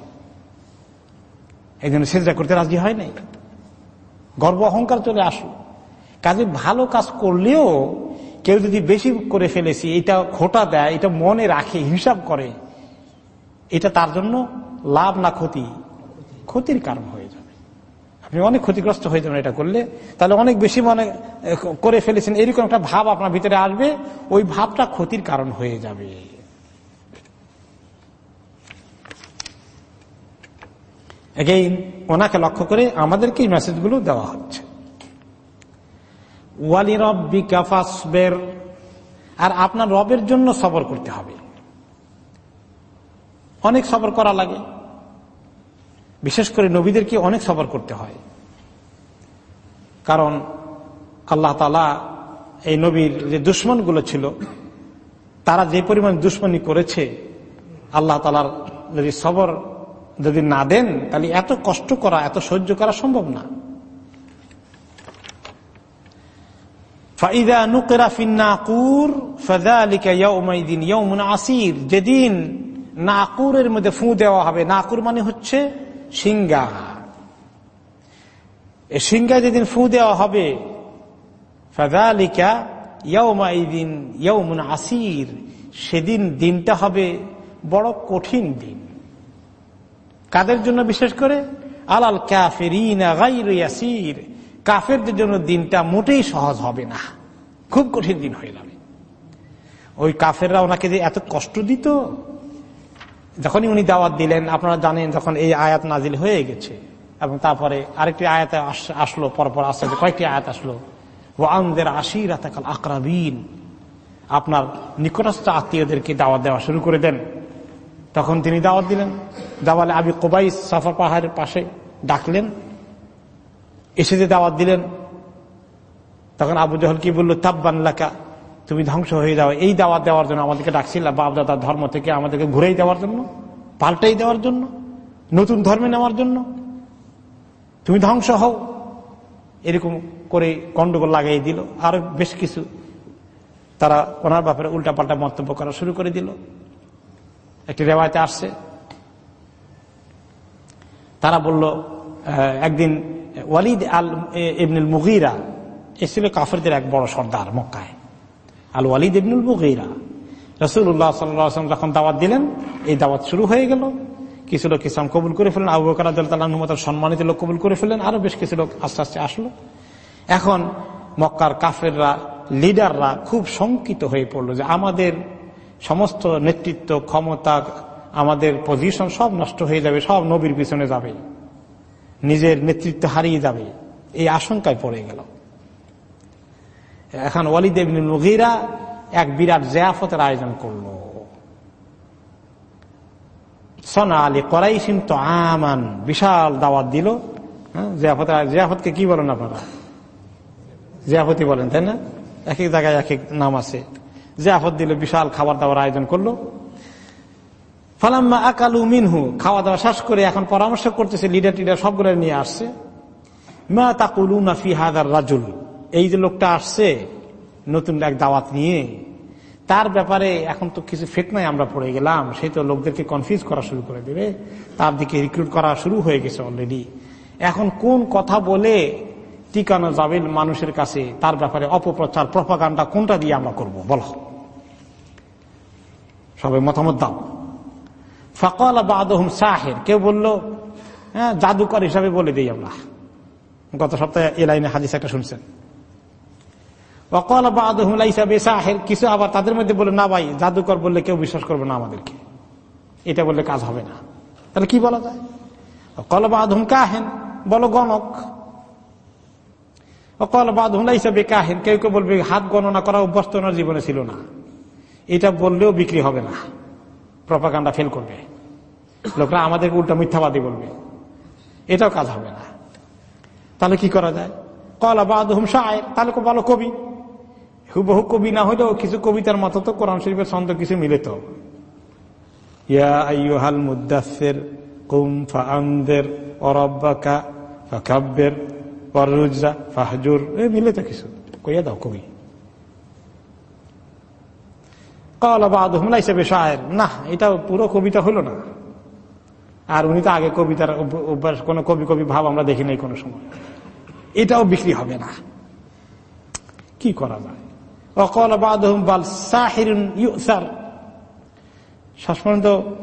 এই জন্য সেজা করতে রাজি হয় নাই। গর্ব, অহংকার চলে আসলো। কাজে ভালো কাজ করলেও কেউ যদি বেশি করে ফেলেছি, এটা খোটা দেয়, এটা মনে রাখে, হিসাব করে, এটা তার জন্য লাভ না ক্ষতি? ক্ষতির কারণ হয়ে। আপনি অনেক ক্ষতিগ্রস্ত হয়ে যাবেন এটা করলে। তাহলে অনেক বেশি মনে করে ফেলেছেন, এরকম একটা ভাব আপনার ভিতরে আসবে, ওই ভাবটা ক্ষতির কারণ হয়ে যাবে। এগেইন ওনাকে লক্ষ্য করে আমাদেরকে এই মেসেজগুলো দেওয়া হচ্ছে। ওয়ালি রব্বি কাফাসবের আর আপনার রবের জন্য সবর করতে হবে। অনেক সবর করা লাগে। বিশেষ করে নবীদেরকে অনেক সবর করতে হয়। কারণ আল্লাহ তালা এই নবীর যে দুশ্মনগুলো ছিল, তারা যে পরিমাণ দুশ্মনী করেছে, আল্লাহ তালার যদি সবর যদি না দেন, তাহলে এত কষ্ট করা, এত সহ্য করা সম্ভব না। যেদিন নাকুরের মধ্যে ফু দেওয়া হবে, নাকুর মানে হচ্ছে সিঙ্গা এ সিঙ্গায় যেদিন ফু দেওয়া হবে ফাদালিকা ইয়ৌমাইদিন ইয়ৌমুন আসির। সেদিন দিনটা হবে বড় কঠিন দিন। কাদের জন্য বিশেষ করে? আলাল কাফের কাফেরদের জন্য দিনটা মোটেই সহজ হবে না। খুব কঠিন দিন হয়ে যাবে। ওই কাফেররা ওনাকে যে এত কষ্ট দিত যখনই উনি দাওয়াত দিলেন, আপনারা জানেন যখন এই আয়াত নাজিল হয়ে গেছে, এবং তারপরে আরেকটি আয়াতে আসলো, পরপর আসতে কয়েকটি আয়াত আসলো। ও আমাদের আশির আতাকাল আকরাবিন। আপনার নিকটস্থ আত্মীয়দেরকে দাওয়াত দেওয়া শুরু করে দেন। তখন তিনি দাওয়াত দিলেন। দাওয়ালে আবি কোবাই সাফা পাহাড়ের পাশে ডাকলেন। এসে যে দাওয়াত দিলেন, তখন আবু জহল কি বলল, তাব্বান লাকা তুমি ধ্বংস হয়ে যাও। এই দাওয়াত দেওয়ার জন্য আমাদেরকে ডাকছিল বাপদাদার ধর্ম থেকে আমাদেরকে ঘুরেই দেওয়ার জন্য, পাল্টাই দেওয়ার জন্য, নতুন ধর্মে নেওয়ার জন্য। তুমি ধ্বংস হও। এরকম করে গন্ডগোল লাগাই দিল। আর বেশ কিছু তারা ওনার ব্যাপারে উল্টাপাল্টা মন্তব্য করা শুরু করে দিল। একটি রেওয়ায়তে আসছে। তারা বলল একদিন ওয়ালিদ আল ইবনুল মুগিরা এসেছিল কাফেরদের এক বড় সর্দার মক্কায়। আল ওয়ালিদ ইবনুল মুগিরা। রসুল্লাহ সাল্লাম যখন দাওয়াত দিলেন, এই দাওয়াত শুরু হয়ে গেল। কিছু লোক ইসলাম কবুল করে ফেলেন আবু বকর তাল্লাহমতার সম্মানিত লোক কবুল করে ফেলেন আরও বেশ কিছু লোক আস্তে আস্তে আসলো। এখন মক্কার কাফেররা, লিডাররা খুব শঙ্কিত হয়ে পড়ল যে আমাদের সমস্ত নেতৃত্ব, ক্ষমতা, আমাদের পজিশন সব নষ্ট হয়ে যাবে, সব নবীর পিছনে যাবে। নিজের নেতৃত্ব হারিয়ে যাবে। এই আশঙ্কায় পড়ে গেল। এখন ওয়ালিদ মুগিরা এক বিরাট জেয়াফতের আয়োজন করল। সনা আলী করাইসিন তো আমান বিশাল দাওয়াত দিল। হ্যাঁ জিয়াফতের জিয়াফতকে কি বলেন আপনারা? জিয়াফতি বলেন, তাই না? এক এক জায়গায় এক এক নাম আছে। জিয়াফত দিল, বিশাল খাবার দাবার আয়োজন করল। ফালাম্মা আকালু মিনহু, খাওয়া দাওয়া শেষ করে এখন পরামর্শ করতেছে লিডার টিডার সবগুলো নিয়ে আসছে। মা তাকুলু নাফি হাদার রাজুল। এই যে লোকটা আসছে, নতুন এক দাওয়াত নিয়ে, তার ব্যাপারে এখন তো কিছু ফেতনায় আমরা পড়ে গেলাম সেই তো লোকদেরকে কনফিউজ করা শুরু করে দেবে। তার দিকে রিক্রুট করা শুরু হয়ে গেছে অলরেডি এখন কোন কথা বলে টিকানো যাবে মানুষের কাছে, তার ব্যাপারে অপপ্রচার প্রপাগান্ডা কোনটা দিয়ে আমরা করব? বলো। সবাই মতামত দাও। ফকল বাদহম সাহের, কেউ বলল হ্যাঁ জাদুকর হিসাবে বলে দিই আমরা। গত সপ্তাহে এ লাইনে হাদিস একটা শুনছেন। অকল বাদহম হিসাবে সাহের কিছু আবার তাদের মধ্যে বলে না ভাই, জাদুকর বললে কেউ বিশ্বাস করবে না আমাদেরকে। এটা বললে কাজ হবে না। তাহলে কি বলা যায়? অকল বাদহম কাহেন, বলো গণক। অকল বাদহম হিসাবে কাহেন কেউ কেউ বলবে, হাত গণনা করা অভ্যস্ত ওনার জীবনে ছিল না। এটা বললেও বিক্রি হবে না। প্রপাকাণ্ডা ফেল করবে। লোকরা আমাদেরকে উল্টা মিথ্যাবাদী বলবে। এটাও কাজ হবে না। তাহলে কি করা যায়? কলা বাদ হুম শায়ের তাহলে বলো কবি। হুবহু কবি না হলেও কিছু কবিতার মতো তো কোরআন শরীফের ছন্দ কিছু মিলে তো। ইয়াল মুদাসের কুম ফাদের অরব্বাকা ফাকাব্যের পররুজা ফাহজুর, এ তো কিছু। কইয়া দাও কবি। না এটা পুরো কবিতা হলো না। আর উনি তো আগে কবিতার অভ্যাস, কোন কবি কবি ভাব আমরা দেখি নাই কোনো সময়। এটাও বিক্রি হবে না। কি করা যায়?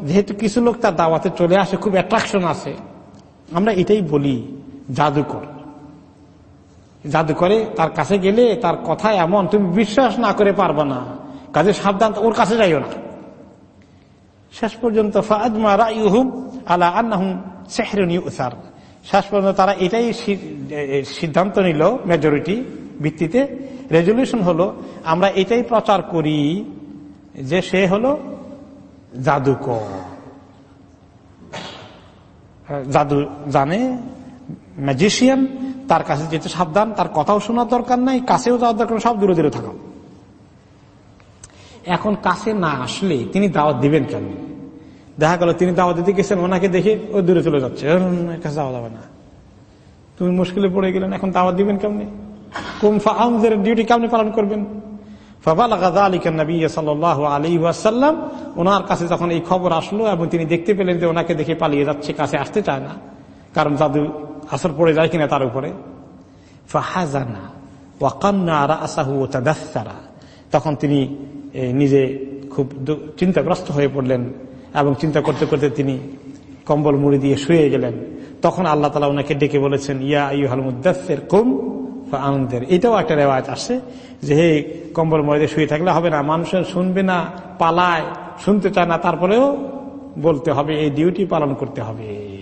যেহেতু কিছু লোক তার দাওয়াতে চলে আসে, খুব অ্যাট্রাকশন আছে আমরা এটাই বলি জাদুকর। জাদুকরে তার কাছে গেলে তার কথা এমন, তুমি বিশ্বাস না করে পারবা না। কাজে সাবধান, ওর কাছে যাইও না। শেষ পর্যন্ত আলা শেষ পর্যন্ত তারা এটাই সিদ্ধান্ত নিল মেজরিটি ভিত্তিতে রেজলিউশন হলো, আমরা এটাই প্রচার করি যে সে হলো জাদুকর। জাদু জানে ম্যাজিশিয়ান তার কাছে যেতে সাবধান, তার কথাও শোনার দরকার নাই, কাছেও যাওয়ার দরকার সব দূরে দূরে থাকা এখন কাছে না আসলে তিনি দাওয়াত দিবেন কেন? দেখা গেল তিনি দাওয়াত দিতে গেছেন, ওনাকে দেখে ও দূরে চলে যাচ্ছে। কাছে যাওয়া যাবে না। তুমি মুশকিলে পড়ে গেলেন, এখন দাওয়াত দিবেন কেমনি? কুমফা ডিউটি কেমনি পালন করবেন? ওনার কাছে যখন এই খবর আসলো এবং তিনি দেখতে পেলেন যে ওনাকে দেখে পালিয়ে যাচ্ছে, কাছে আসতে চায় না, কারণ জাদু আসর পড়ে যায় কিনা তার উপরে। ফাহাজানা ওয়াকান্না আরা আসাহু ও তখন তিনি নিজে খুব চিন্তাগ্রস্ত হয়ে পড়লেন এবং চিন্তা করতে করতে তিনি কম্বল মুড়ি দিয়ে শুয়ে গেলেন। তখন আল্লাহ তালা ওনাকে ডেকে বলেছেন, ইয়া ইউহাল মুদাসের কুম আনন্দের এটাও একটা রেওয়াজ আসছে যে, হে কম্বল মুড়ি দিয়ে শুয়ে থাকলে হবে না মানুষের শুনবে না, পালায়, শুনতে চায় না, তারপরেও বলতে হবে, এই ডিউটি পালন করতে হবে।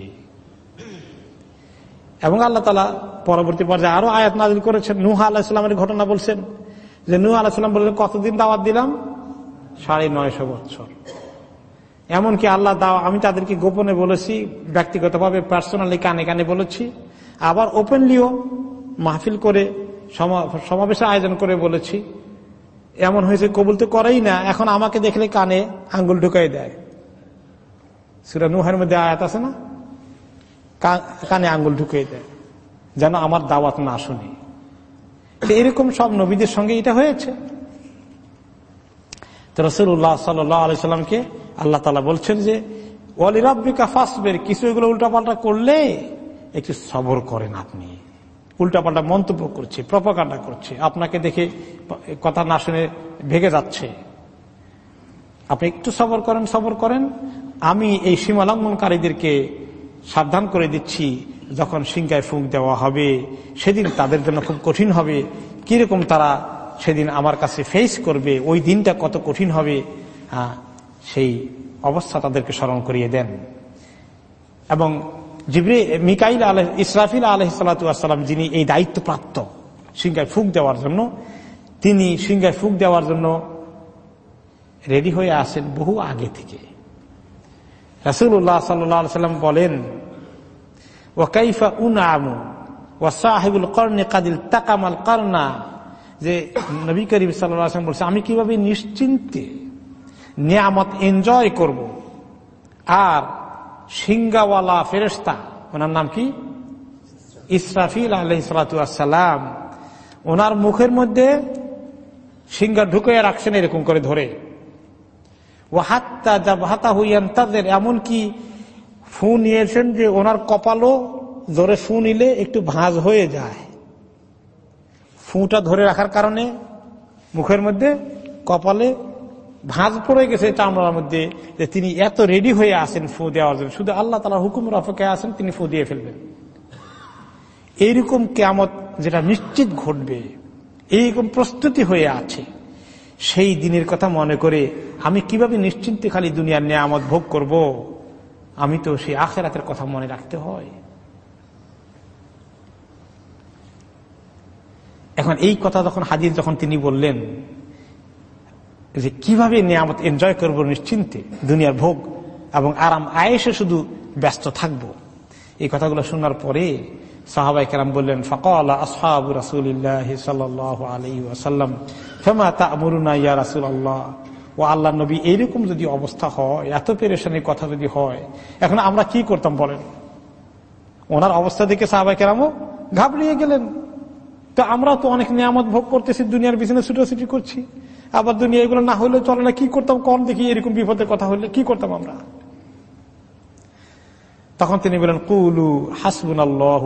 এবং আল্লাহ তালা পরবর্তী পর্যায়ে আরও আয়াত নাজিল করেছেন, নুহা আল্লাহ ঘটনা বলছেন যে নু আলাহিসাম বললেন, কতদিন দাওয়াত দিলাম? সাড়ে নয়শো বছর। এমনকি আল্লাহ দাওয়া আমি তাদেরকে গোপনে বলেছি, ব্যক্তিগতভাবে পার্সোনালি কানে কানে বলেছি, আবার ওপেনলিও মাহফিল করে সমাবেশের আয়োজন করে বলেছি। এমন হয়েছে, কবুল তো করেই না। এখন আমাকে দেখলে কানে আঙ্গুল ঢুকাই দেয়। সুরা নুহের মধ্যে আয়াত আছে না? কানে আঙ্গুল ঢুকিয়ে দেয়। যেন আমার দাওয়াত না শুনি। এরকম সব নবীদের সঙ্গে এটা হয়েছে। তো রসুল্লাহ সাল্লামকে আল্লাহ তালা বলছেন যে ওয়ালিরাব্বিকা ফাসবের, কিছু এগুলো উল্টাপাল্টা করলে একটু সবর করেন আপনি। উল্টাপাল্টা মন্তব্য করছে প্রপাকাণ্ডা করছে, আপনাকে দেখে কথা না শুনে ভেগে যাচ্ছে। আপনি একটু সবর করেন সবর করেন। আমি এই সীমালঙ্ঘনকারীদেরকে সাবধান করে দিচ্ছি যখন সিংকায় ফুঁক দেওয়া হবে। সেদিন তাদের জন্য খুব কঠিন হবে। কীরকম তারা সেদিন আমার কাছে ফেস করবে, ওই দিনটা কত কঠিন হবে সেই অবস্থা তাদেরকে স্মরণ করিয়ে দেন। এবং মিকাইল আলহ ইসরাফিল আলহ সালাতাম যিনি এই দায়িত্ব প্রাপ্ত সিংহায় ফুক দেওয়ার জন্য, তিনি সিংহায় ফুক দেওয়ার জন্য রেডি হয়ে আসেন বহু আগে থেকে। রাসুল্লাহ সাল্লাম বলেন উন আমু সাহেবুল কাদিল তাকামাল যে নবী সাল্লাম আমি কীভাবে নিশ্চিন্তে নিয়ামত এনজয় করব? আর সিঙ্গাওয়ালা ফেরেস্তা ওনার নাম কি? ইসরাফিল আলহ সালাম। ওনার মুখের মধ্যে সিঙ্গা ঢুকে রাখছেন এরকম করে ধরে। ও হাত্তা যা হাতা হইয়ান তাদের এমনকি ফু নিয়েছেন যে ওনার কপালও ধরে ফু নিলে একটু ভাঁজ হয়ে যায়। ফুটা ধরে রাখার কারণে মুখের মধ্যে কপালে ভাঁজ পড়ে গেছে চামড়ার মধ্যে, যে তিনি এত রেডি হয়ে আসেন ফু দেওয়ার জন্য। শুধু আল্লাহ তালা হুকুম রফকে আসেন তিনি ফু দিয়ে ফেলবেন। এইরকম কেমত যেটা নিশ্চিত ঘটবে, এইরকম প্রস্তুতি হয়ে আছে, সেই দিনের কথা মনে করে আমি কীভাবে নিশ্চিন্তে খালি দুনিয়ার নিয়ামত ভোগ করব, আমি তো সেই আখেরাতের কথা মনে রাখতে হয়। এখন এই কথা যখন হাজির যখন তিনি বললেন যে কীভাবে নিয়ামত এনজয় করব নিশ্চিন্তে? দুনিয়ার ভোগ এবং আরাম আয়েসে শুধু ব্যস্ত থাকব। এই কথাগুলো শোনার পরে সাহাবাই কেরাম বললেন, ফকল আসহাবু রাসুলিল্লাহ সাল্লাম ফেমা তা আমরুনা ইয়া রাসুল আল্লাহ ও আল্লাহ নবী, এইরকম যদি অবস্থা হয়, এত পেরেশানির কথা যদি হয়, এখন আমরা কি করতাম বলেন? ওনার অবস্থা দেখে সাহাবাই কেরামও ঘাবড়িয়ে গেলেন। তো আমরা তো অনেক নিয়ামত ভোগ করতেছি, দুনিয়ার পিছনে ছুটোছুটি করছি। আবার দুনিয়া এগুলো না হলে চলে না, কি করতাম? কম দেখি এরকম বিপদের কথা হলে কি করতাম আমরা? তখন তিনি বলেন, কুলু হাসবুন আল্লাহ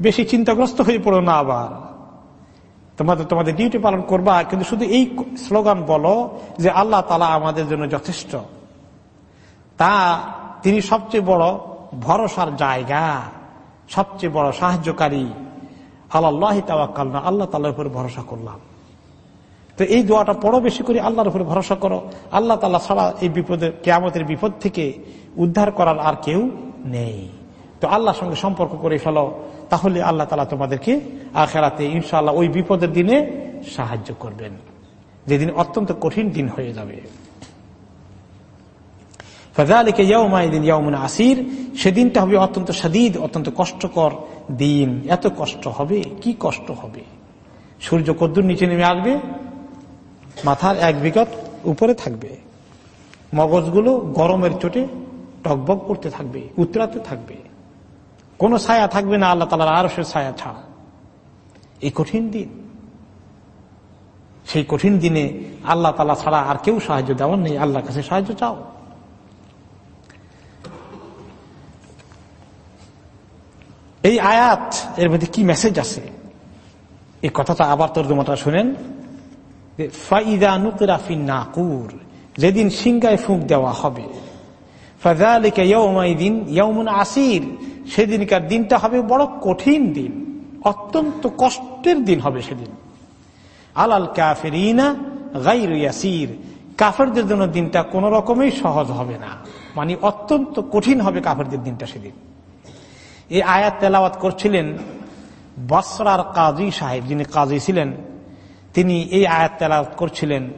বেশি চিন্তাগ্রস্ত হয়ে পড়ো না আবার। তোমাদের তোমাদের ডিউটি পালন করবা, কিন্তু শুধু এই স্লোগান বলো যে আল্লাহ তালা আমাদের জন্য যথেষ্ট। তা তিনি সবচেয়ে বড় ভরসার জায়গা, সবচেয়ে বড় সাহায্যকারী আল্লাহ তাওয়াক্কাল না আল্লাহ তালার উপরে ভরসা করলাম। তো এই দোয়াটা পড়ো বেশি করে, আল্লাহর উপরে ভরসা করো। আল্লাহ তাল্লাহ ছাড়া এই বিপদের কেয়ামতের বিপদ থেকে উদ্ধার করার আর কেউ নেই। তো আল্লাহর সঙ্গে সম্পর্ক করে ফেলো, তাহলে আল্লাহ তালা তোমাদেরকে আখেরাতে ইনশাল্লাহ ওই বিপদের দিনে সাহায্য করবেন। যেদিন অত্যন্ত কঠিন দিন হয়ে যাবে। আসির, সেদিনটা হবে অত্যন্ত সাদিদ অত্যন্ত কষ্টকর দিন, এত কষ্ট হবে, কি কষ্ট হবে? সূর্য কদ্দুর নিচে নেমে আসবে, মাথার এক বিগত উপরে থাকবে, মগজগুলো গরমের চোটে টকবক করতে থাকবে, উতরাতে থাকবে। কোনো ছায়া থাকবে না, আল্লাহ তালার আরও সে ছায়া ছাড়া। এই কঠিন দিন। সেই কঠিন দিনে আল্লাহ তালা ছাড়া আর কেউ সাহায্য দেওয়ার নেই, আল্লাহর কাছে সাহায্য চাও। এই আয়াত, এর মধ্যে কি মেসেজ আছে? এই কথাটা আবার তর্জমাটা শুনেন। ফাইদা নাকুর যেদিন সিংগায় ফুঁক দেওয়া হবে। আসির সেদিনকার দিনটা হবে বড় কঠিন দিন। অত্যন্ত কষ্টের দিন হবে সেদিন। আলাল ইয়াসির কাফেরদের জন্য দিনটা কোন রকমই সহজ হবে না। মানে অত্যন্ত কঠিন হবে কাফেরদের দিনটা সেদিন। এই আয়াত তেলাওয়াত করছিলেন বসরার কাজী সাহেব, যিনি কাজী ছিলেন, তিনি এই আয়াত তেলাওয়াত করছিলেন।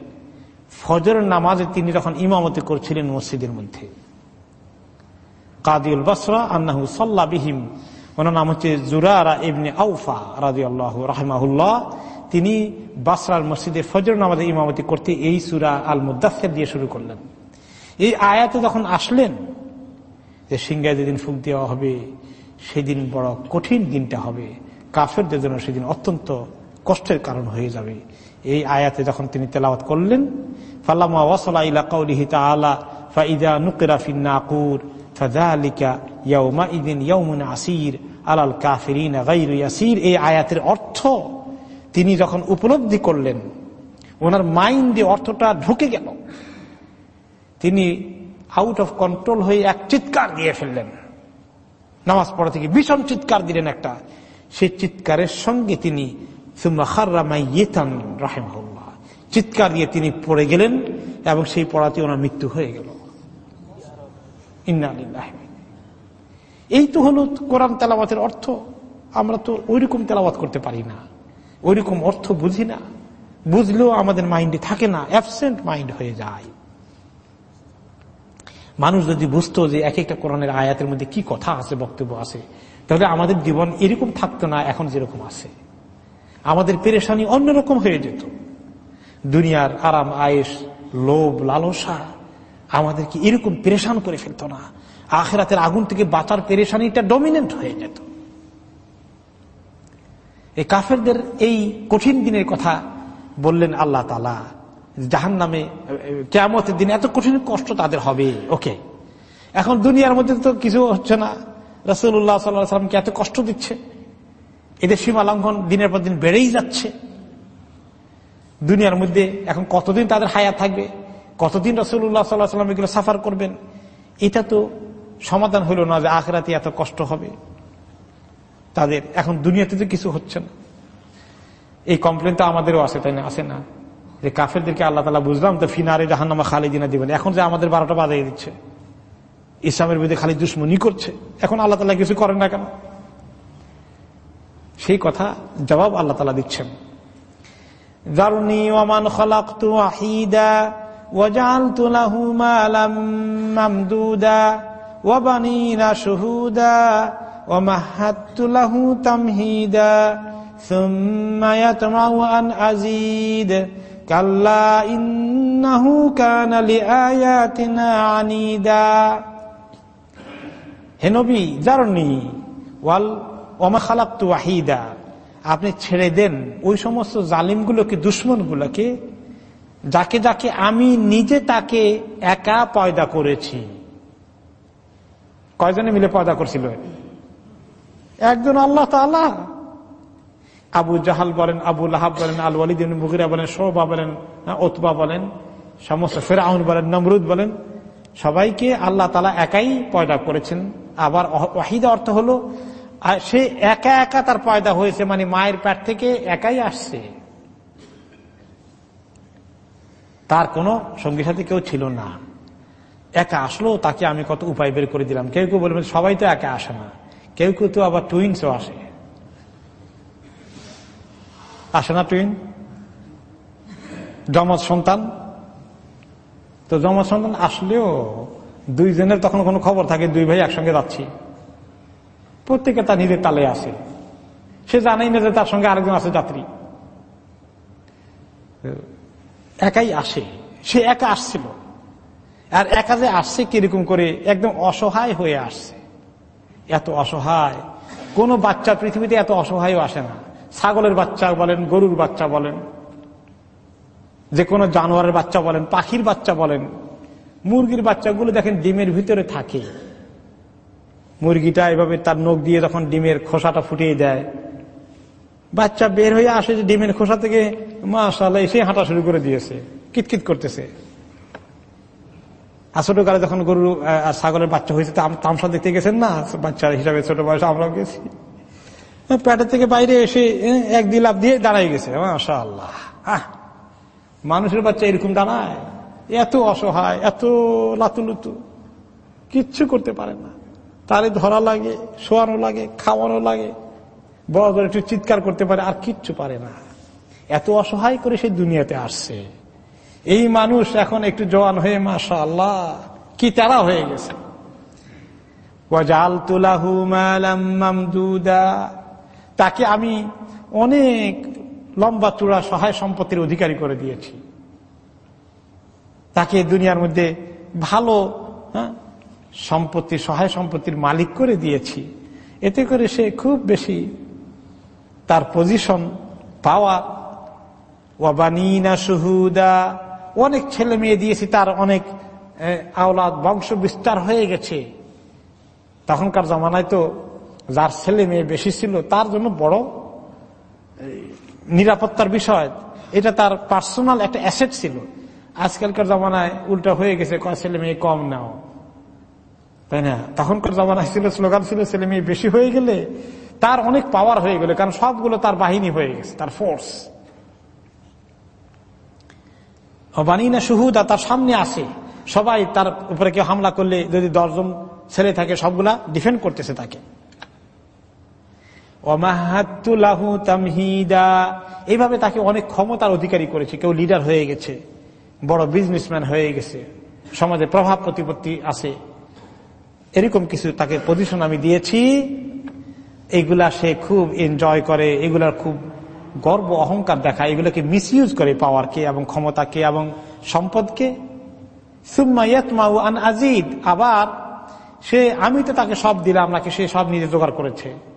ফজর নামাজে তিনি তখন ইমামতি করছিলেন মসজিদের মধ্যে। কাদিউল বসরা আন্নাহু সাল্লা বিহিম, ওনার নাম হচ্ছে জুরারা ইবনে আউফা রাজি আল্লাহ রাহমাহুল্লাহ। তিনি বাসরার মসজিদে ফজর নামাজে ইমামতি করতে এই সুরা আল মুদাফের দিয়ে শুরু করলেন। এই আয়াতে যখন আসলেন, যে সিংহায় যেদিন ফুক দেওয়া হবে সেদিন বড় কঠিন দিনটা হবে। কাফেরদের জন্য সেদিন অত্যন্ত কষ্টের কারণ হয়ে যাবে। এই আয়াতে যখন তিনি তেলাওয়াত করলেন ফাল্লামা ওয়াসলা ইলা কাউলিহি তাআলা, ফাইদা নুকরা ফিন নাকুর ফাযালিকা ইয়াউমা ইদিন ইয়াউমুন আসির আলাল কাফিরিন গায়রু ইয়াসির। এই আয়াতের অর্থ তিনি যখন উপলব্ধি করলেন, ওনার মাইন্ডে অর্থটা ঢুকে গেল। তিনি আউট অফ কন্ট্রোল হয়ে এক চিৎকার দিয়ে ফেললেন। নামাজ পড়া থেকে ভীষণ চিৎকার দিলেন একটা। সেই চিৎকারের সঙ্গে তিনি চিৎকার দিয়ে তিনি পড়ে গেলেন এবং সেই পড়াতে ওনার মৃত্যু হয়ে গেল। এই তো হলো কোরআন তেলাওয়াতের অর্থ। আমরা তো ওইরকম তেলাওয়াত করতে পারি না। ওইরকম অর্থ বুঝি না। বুঝলেও আমাদের মাইন্ডে থাকে না, অ্যাবসেন্ট মাইন্ড হয়ে যায়। মানুষ যদি বুঝতো যে এক একটা কোরআনের আয়াতের মধ্যে কি কথা আছে, বক্তব্য আছে, তাহলে আমাদের জীবন এরকম থাকতো না, এখন যেরকম আছে। আমাদের পেরেশানি অন্যরকম হয়ে যেত। দুনিয়ার আরাম আয়েস লোভ, লালসা আমাদেরকে এরকম পেরেশান করে ফেলতো না? আখেরাতের আগুন থেকে বাঁচার পেরেশানিটা ডমিনেন্ট হয়ে যেত। এই কাফেরদের এই কঠিন দিনের কথা বললেন আল্লাহ তালা জাহান নামে কেমতের দিনে এত কঠিন কষ্ট তাদের হবে। ওকে। এখন দুনিয়ার মধ্যে তো কিছু হচ্ছে না। রসুল্লাহ সাল্লামকে এত কষ্ট দিচ্ছে। এদের সীমা লঙ্ঘন দিনের পর দিন বেড়েই যাচ্ছে। দুনিয়ার মধ্যে এখন কতদিন তাদের হায়া থাকবে? কতদিন রসুল্লাহ সাল্লাহ সাল্লাম এগুলো সাফার করবেন? এটা তো সমাধান হলো না যে আখরাতে এত কষ্ট হবে। তাদের, এখন দুনিয়াতে তো কিছু হচ্ছে না। এই কমপ্লেন তো আমাদেরও আছে, তাই না? আসে না? কাফেরদেরকে আল্লাহ তালা বুঝলাম তো ফিনারে জাহান্নামা খালি দিনা দিবেন এখন যে আমাদের বারোটা বাজাই দিচ্ছে ইসলামের বিরুদ্ধে খালি দুশ্মনী করছে এখন আল্লাহ তালা কিছু করেন না কেন সেই কথা জবাব আল্লাহ তালা দিচ্ছেন দারুনি ওমান খলাকতু আহিদা وجعلت له مالا ممدودا وبنينا شهودا ومهدت له تمهيدا ثم يطمع أن أزيد কাল্লা ইন্নাহু কানালি আয়াতিনা আনিদা। হে নবী, জারনি, ওয়াল ওমা খালাক্তু ওয়াহিদা। আপনি ছেড়ে দেন ওই সমস্ত জালিমগুলোকে, দুশ্মনগুলোকে, যাকে যাকে আমি নিজে তাকে একা পয়দা করেছি। কয়জনে মিলে পয়দা করছিল? একজন আল্লাহ তাল্লাহ আবু জাহাল বলেন, আবু লাহাব বলেন, আল ওয়ালিদ মুগিরা বলেন শোভা বলেন ওতবা বলেন, সমস্ত ফেরাউন বলেন, নমরুদ বলেন, সবাইকে আল্লাহ তালা একাই পয়দা করেছেন। আবার ওয়াহিদা অর্থ হলো সে একা একা তার পয়দা হয়েছে মানে মায়ের পেট থেকে একাই আসছে। তার কোনো সঙ্গী সাথে কেউ ছিল না। একা আসলো, তাকে আমি কত উপায় বের করে দিলাম। কেউ কেউ বলবেন, সবাই তো একা আসে না। কেউ কেউ তো আবার টুইন্সও আসে। আসে না টুইন জমজ সন্তান? তো জমজ সন্তান আসলেও দুইজনের তখন কোনো খবর থাকে, দুই ভাই একসঙ্গে যাচ্ছি। প্রত্যেকে তার নিজের তালে আসে সে জানেই না যে তার সঙ্গে আরেকজন আছে যাত্রী। একাই আসে। সে একা আসছিল। আর একা যে আসছে কীরকম করে একদম অসহায় হয়ে আসছে। এত অসহায়। কোনো বাচ্চা পৃথিবীতে এত অসহায় আসে না। ছাগলের বাচ্চা বলেন, গরুর বাচ্চা বলেন যে কোনো জানোয়ারের বাচ্চা বলেন, পাখির বাচ্চা বলেন, মুরগির বাচ্চাগুলো দেখেন ডিমের ভিতরে থাকে। মুরগিটা এভাবে তার নখ দিয়ে যখন ডিমের খোসাটা ফুটিয়ে দেয়, বাচ্চা বের হয়ে আসে যে ডিমের খোসা থেকে মাসাল্লাহ এসে হাঁটা শুরু করে দিয়েছে, কিতকিত করতেছে। আর ছোট কালে যখন গরু ছাগলের বাচ্চা হয়েছে তামসা দেখতে গেছেন না? বাচ্চা হিসাবে ছোট বয়সে আমরাও গেছি। প্যাটের থেকে বাইরে এসে এক লাভ দিয়ে দাঁড়াই গেছে। মাসা আল্লাহ মানুষের বাচ্চা এরকম দাঁড়ায়। এত অসহায়, এত লাতুলুতু। কিচ্ছু করতে পারে না। তারে ধরা লাগে, শোয়ানো লাগে, খাওয়ানো লাগে। বড় বড় একটু চিৎকার করতে পারে, আর কিচ্ছু পারে না। এত অসহায় করে সে দুনিয়াতে আসছে। এই মানুষ এখন একটু জওয়ান হয়ে মাসা আল্লাহ কি তারা হয়ে গেছে। তাকে আমি অনেক লম্বা চূড়া সহায় সম্পত্তির অধিকারী করে দিয়েছি। তাকে দুনিয়ার মধ্যে ভালো হ্যাঁ, সম্পত্তি সহায় সম্পত্তির মালিক করে দিয়েছি। এতে করে সে খুব বেশি তার পজিশন পাওয়া ওয়াবানিনা সুহুদা অনেক ছেলে মেয়ে দিয়েছি তার অনেক আওলাদ বংশ বিস্তার হয়ে গেছে। তখনকার জমানায় তো যার ছেলে মেয়ে বেশি ছিল, তার জন্য বড় নিরাপত্তার বিষয়। এটা তার পার্সোনাল একটা অ্যাসেট ছিল। আজকালকার জমানায় উল্টা হয়ে গেছে ছেলে মেয়ে কম নাও। তাই না? তখনকার জমানায় ছিল, স্লোগান ছিল, ছেলে মেয়ে বেশি হয়ে গেলে তার অনেক পাওয়ার হয়ে গেল, কারণ সবগুলো তার বাহিনী হয়ে গেছে, তার ফোর্স বানিনা সুহুদা তার সামনে আসে। সবাই তার উপরে কেউ হামলা করলে যদি দশজন ছেলে থাকে, সবগুলা ডিফেন্ড করতেছে তাকে। এইভাবে তাকে অনেক ক্ষমতার অধিকারী করেছে, কেউ লিডার হয়ে গেছে, বড় বিজনেসম্যান হয়ে গেছে, সমাজে প্রভাব প্রতিপত্তি আছে। এরকম কিছু তাকে পজিশন আমি দিয়েছি। এগুলা সে খুব এনজয় করে, এগুলার খুব গর্ব, অহংকার দেখায়, এগুলোকে মিসইউজ করে পাওয়ারকে এবং ক্ষমতাকে এবং সম্পদকে। আন আজিদ আবার সে, আমি তো তাকে সব দিলাম, নাকি সে সব নিজে জোগাড় করেছে।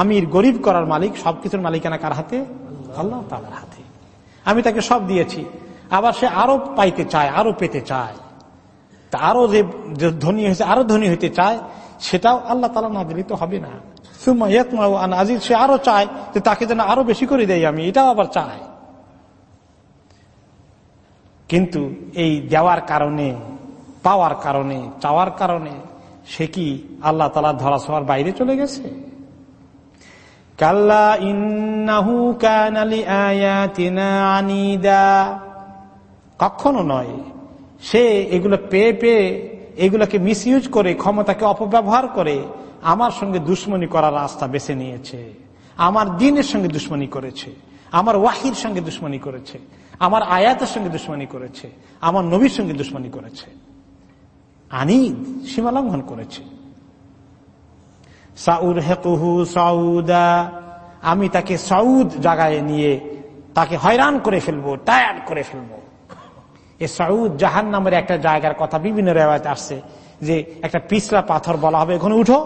আমির গরিব করার মালিক, সবকিছুর মালিকানা কার হাতে? আল্লাহ তালার হাতে। আমি তাকে সব দিয়েছি। আবার সে আরও পাইতে চায়, আরও পেতে চায়। তা আরও যে ধনী হয়েছে, আরও ধনী হইতে চায়, সেটাও আল্লাহ তালা না দিলে তো হবে না। আজিজ, সে আরও চায় যে তাকে যেন আরও বেশি করে দেয় আমি, এটাও আবার চায়। কিন্তু এই দেওয়ার কারণে, পাওয়ার কারণে, চাওয়ার কারণে, সে কি আল্লাহ তালা ধরা ছোঁয়ার বাইরে চলে গেছে? কাল্লা ইন্নাহু কানালি আয়াতিনা কখনো নয়। সে এগুলো পেয়ে পেয়ে এগুলোকে মিসইউজ করে, ক্ষমতাকে অপব্যবহার করে আমার সঙ্গে দুশ্মনী করার রাস্তা বেছে নিয়েছে। আমার দিনের সঙ্গে দুশ্মনী করেছে। আমার ওয়াহির সঙ্গে দুশ্মনী করেছে। আমার আয়াতের সঙ্গে দুশ্মনী করেছে। আমার নবীর সঙ্গে দুশ্মনী করেছে। আনিদ সীমালঙ্ঘন করেছে। সাউর হেকুহু সাউদা। আমি তাকে সাউদ জাগায় নিয়ে তাকে হয়রান করে ফেলব টায়ার করে ফেলব। এ সাউদ জাহান নামের একটা জায়গার কথা বিভিন্ন রেওয়ায়তে আসছে যে একটা পিছলা পাথর বলা হবে, এখন উঠো।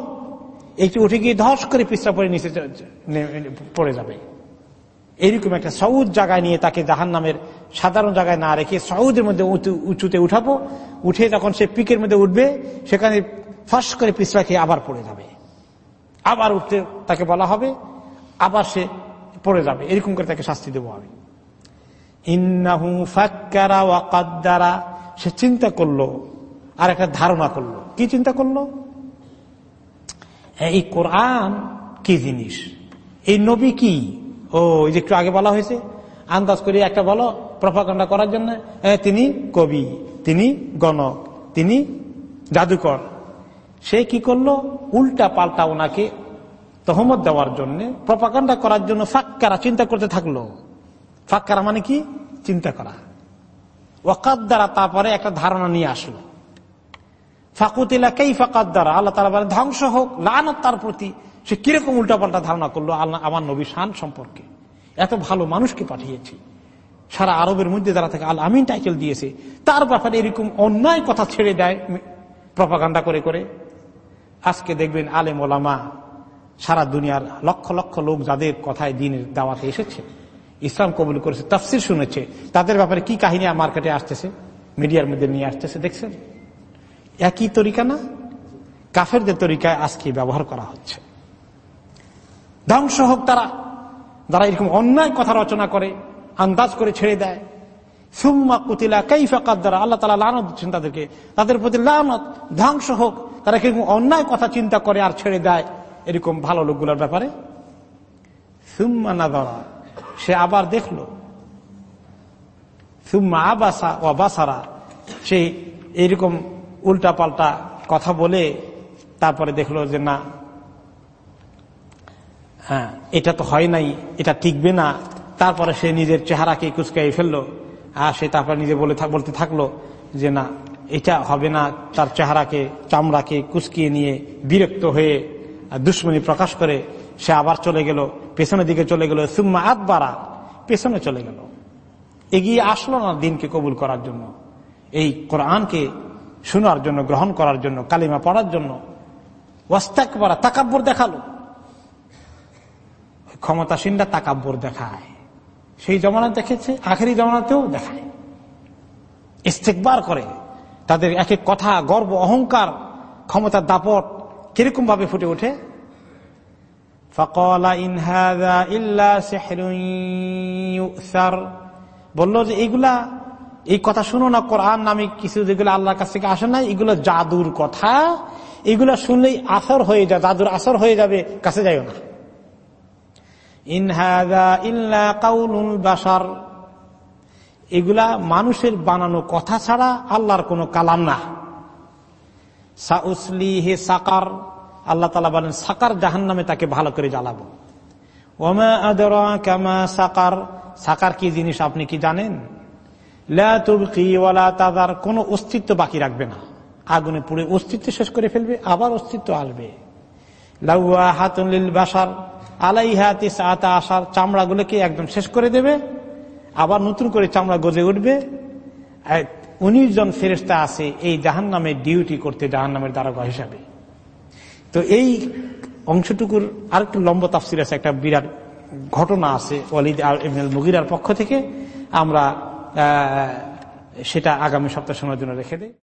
একটু উঠে গিয়ে ধস করে পিছলা পরে নিচে পড়ে যাবে। এইরকম একটা সৌদ জায়গায় নিয়ে তাকে জাহান নামের সাধারণ জায়গায় না রেখে সৌদের মধ্যে উঁচুতে উঠাবো। উঠে যখন সে পিকের মধ্যে উঠবে, সেখানে ফাঁস করে পিছলা খেয়ে আবার পড়ে যাবে। আবার উঠতে তাকে বলা হবে, আবার সে পড়ে যাবে। এরকম করে তাকে শাস্তি দেবো আমি। ইন্নাহু ফাক্কারা ওয়াকাদ্দারা সে চিন্তা করল, আর একটা ধারণা করল। কি চিন্তা করল? এই কোরআন কি জিনিস? এই নবী কি? ও, এই যে একটু আগে বলা হয়েছে, আন্দাজ করে একটা বলো প্রফাকাণ্ডা করার জন্য তিনি কবি, তিনি গণক, তিনি জাদুকর। সে কি করল? উল্টা পাল্টা ওনাকে তহমত দেওয়ার জন্য প্রপাকাণ্ডা করার জন্য ফাক্কারা চিন্তা করতে থাকল। ফাক্কারা মানে কি? চিন্তা করা। ওয়াকাত দ্বারা তারপরে একটা ধারণা নিয়ে আসলো। ফাকুতিলা কেই ফাকাত দ্বারা, আল্লাহ তালা বলে, ধ্বংস হোক, লানত তার প্রতি। সে কীরকম উল্টাপাল্টা ধারণা করল? আল্লাহ, আমার নবী শান সম্পর্কে। এত ভালো মানুষকে পাঠিয়েছি। সারা আরবের মধ্যে যারা থেকে, আল আমিন টাইটেল দিয়েছে। তার ব্যাপারে এরকম অন্যায় কথা ছেড়ে দেয় প্রপাগান্ডা করে করে। আজকে দেখবেন আলেম ওলামা সারা দুনিয়ার লক্ষ লক্ষ লোক যাদের কথায় দিনের দাওয়াতে এসেছে, ইসলাম কবুল করেছে, তফসির শুনেছে, তাদের ব্যাপারে কি কাহিনী মার্কেটে আসতেছে? মিডিয়ার মধ্যে নিয়ে আসতেছে, দেখছেন? একই তরিকা না? কাফেরদের তরিকায় আজকে ব্যবহার করা হচ্ছে। ধ্বংস হোক তারা, যারা এরকম অন্যায় কথা রচনা করে, আন্দাজ করে ছেড়ে দেয় সুম্মা কুতিলা কাইফাকাত দ্বারা আল্লাহ তালা লানত দিচ্ছেন তাদেরকে। তাদের প্রতি লানত, ধ্বংস হোক। তারা কীরকম অন্যায় কথা চিন্তা করে আর ছেড়ে দেয়, এরকম ভালো লোকগুলোর ব্যাপারে। সুম্মা না ধরা সে আবার দেখল। সুম্মা আবাসা ও বাসারা। সে এইরকম উল্টা পাল্টা কথা বলে তারপরে দেখল যে না হ্যাঁ এটা তো হয় নাই, এটা টিকবে না। তারপরে সে নিজের চেহারাকে কুচকাই ফেলল। আর সে তারপরে নিজে বলে বলতে থাকল যে না, এটা হবে না। তার চেহারাকে, চামড়াকে কুচকিয়ে নিয়ে বিরক্ত হয়ে দুশ্মনী প্রকাশ করে সে আবার চলে গেল, পেছনের দিকে চলে গেল, সুম্মা আত বাড়া পেছনে চলে গেল। এগিয়ে আসলো না দিনকে কবুল করার জন্য। এই কোরআনকে শোনার জন্য, গ্রহণ করার জন্য, কালিমা পড়ার জন্য ওয়াস্তাক বাড়া তাকাব্বর দেখাল। ক্ষমতাসীনরা তাকাব্বর দেখায়। সেই জমানা দেখেছে, আখেরি জমানাতেও দেখায়। ইস্তেকবার করে। তাদের এক এক কথা, গর্ব, অহংকার, ক্ষমতার দাপট কীরকম ভাবে ফুটে ওঠে? বলল যে, এইগুলা, এই কথা শুনো না, কোরআন নামে কিছু যেগুলো আল্লাহর কাছ থেকে আসে না এগুলো জাদুর কথা। এগুলা শুনলেই আসর হয়ে যায় জাদুর আসর হয়ে যাবে, কাছে যাইও না। বাসার এগুলা মানুষের বানানো কথা ছাড়া আল্লাহর কোনো কালাম না। সাউসলি হে সাকার, আল্লাহ তালা বলেন, সাকার জাহান নামে তাকে ভালো করে জ্বালাবো। সাকার সাকার কি জিনিস আপনি কি জানেন? তাদার কোন অস্তিত্ব বাকি রাখবে না। আগুনে পুড়ে অস্তিত্ব শেষ করে ফেলবে, আবার অস্তিত্ব আসবে। লাউয়া হাতুল বাসার আলাইহাতি আতা আসার চামড়াগুলোকে একদম শেষ করে দেবে, আবার নতুন করে চামড়া গজে উঠবে। উনিশ জন ফেরেস্তা আছে এই জাহান নামে ডিউটি করতে জাহান নামের দ্বারকা হিসাবে। তো এই অংশটুকুর আরেকটু লম্ব তাফসির আছে, একটা বিরাট ঘটনা আছে ওয়ালিদ মুগিরার পক্ষ থেকে। আমরা সেটা আগামী সপ্তাহ সময়ের জন্য রেখে দেয়